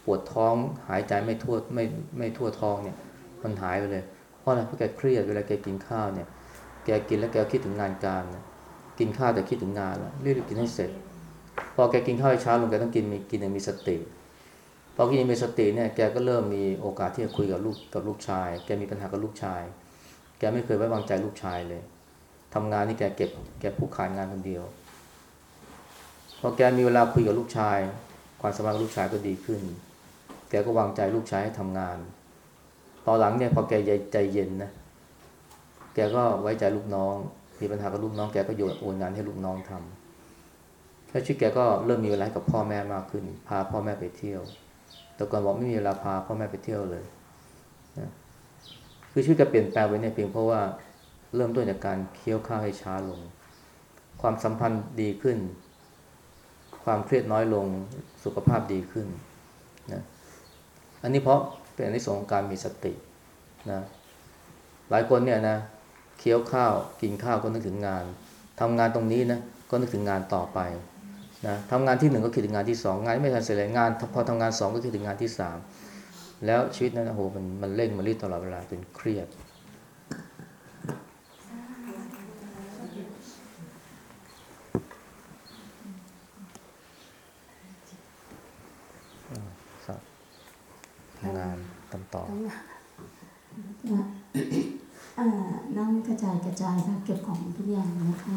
ปวดท้องหายใจไม่ทั่วไม่ไม่ทั่วท้องเนี่ยมันหายไปเลย ราะอะไรเพราะแกเครียดเวลาแกกินข้าวเนี่ย แกกินแล้วแกคิดถึงงานการนะกินข้าวแต่คิดถึงงานแล้วรีบๆกินให้เสร็จ พอแกกินข้าวให้เช้าลงแกต้องกินมีกินอย่างมีสติพอกินอย่างมีสติเนี่ยแกก็เริ่มมีโอกาสที่จะคุยกับลูกกับลูกชาย แกมีปัญหากับลูกชาย แกไม่เคยไว้วางใจลูกชายเลยทำงานนี่แกเก็บ แกผู้ขายงานคนเดียว พอแกมีเวลาคุยกับลูกชาย ความสัมพันธ์กับลูกชายก็ดีขึ้น แกก็วางใจลูกชายให้ทำงาน ตอนหลังเนี่ยพอแกใจเย็นนะแกก็ไว้ใจลูกน้อง มีปัญหากับลูกน้อง แกก็โยนโอนงานให้ลูกน้องทำแล้วชีวิตแกก็เริ่มมีเวลาให้กับพ่อแม่มากขึ้น พาพ่อแม่ไปเที่ยว แต่ก่อนบอกไม่มีเวลาพาพ่อแม่ไปเที่ยวเลยนะคือชีวิตแกเปลี่ยนแปลงไปเนี่ยเพียงเพราะว่าเริ่มต้นจากการเคี้ยวข้าวให้ช้าลง ความสัมพันธ์ดีขึ้น ความเครียดน้อยลง สุขภาพดีขึ้นนะ อันนี้เพราะ เป็นอนสงส์ของการมีสตินะหลายคนเนี่ยนะเคี้ยวข้าวกินข้าวก็นึกถึงงานทำงานตรงนี้นะก็นึกถึงงานต่อไปนะทำงานที่หนึ่งก็คิดถึงงานที่สองงานไม่ทันเสร็จเลยงานพอทำงานสองก็คิดถึงงานที่สามแล้วชีวิตนั้นนะโหมันมันเร่งมันรีบตลอดเวลาเป็นเครียดำงานทำต่อนั่งกระจายกระจายค่ะเก็บของทุกอย่างนะคะ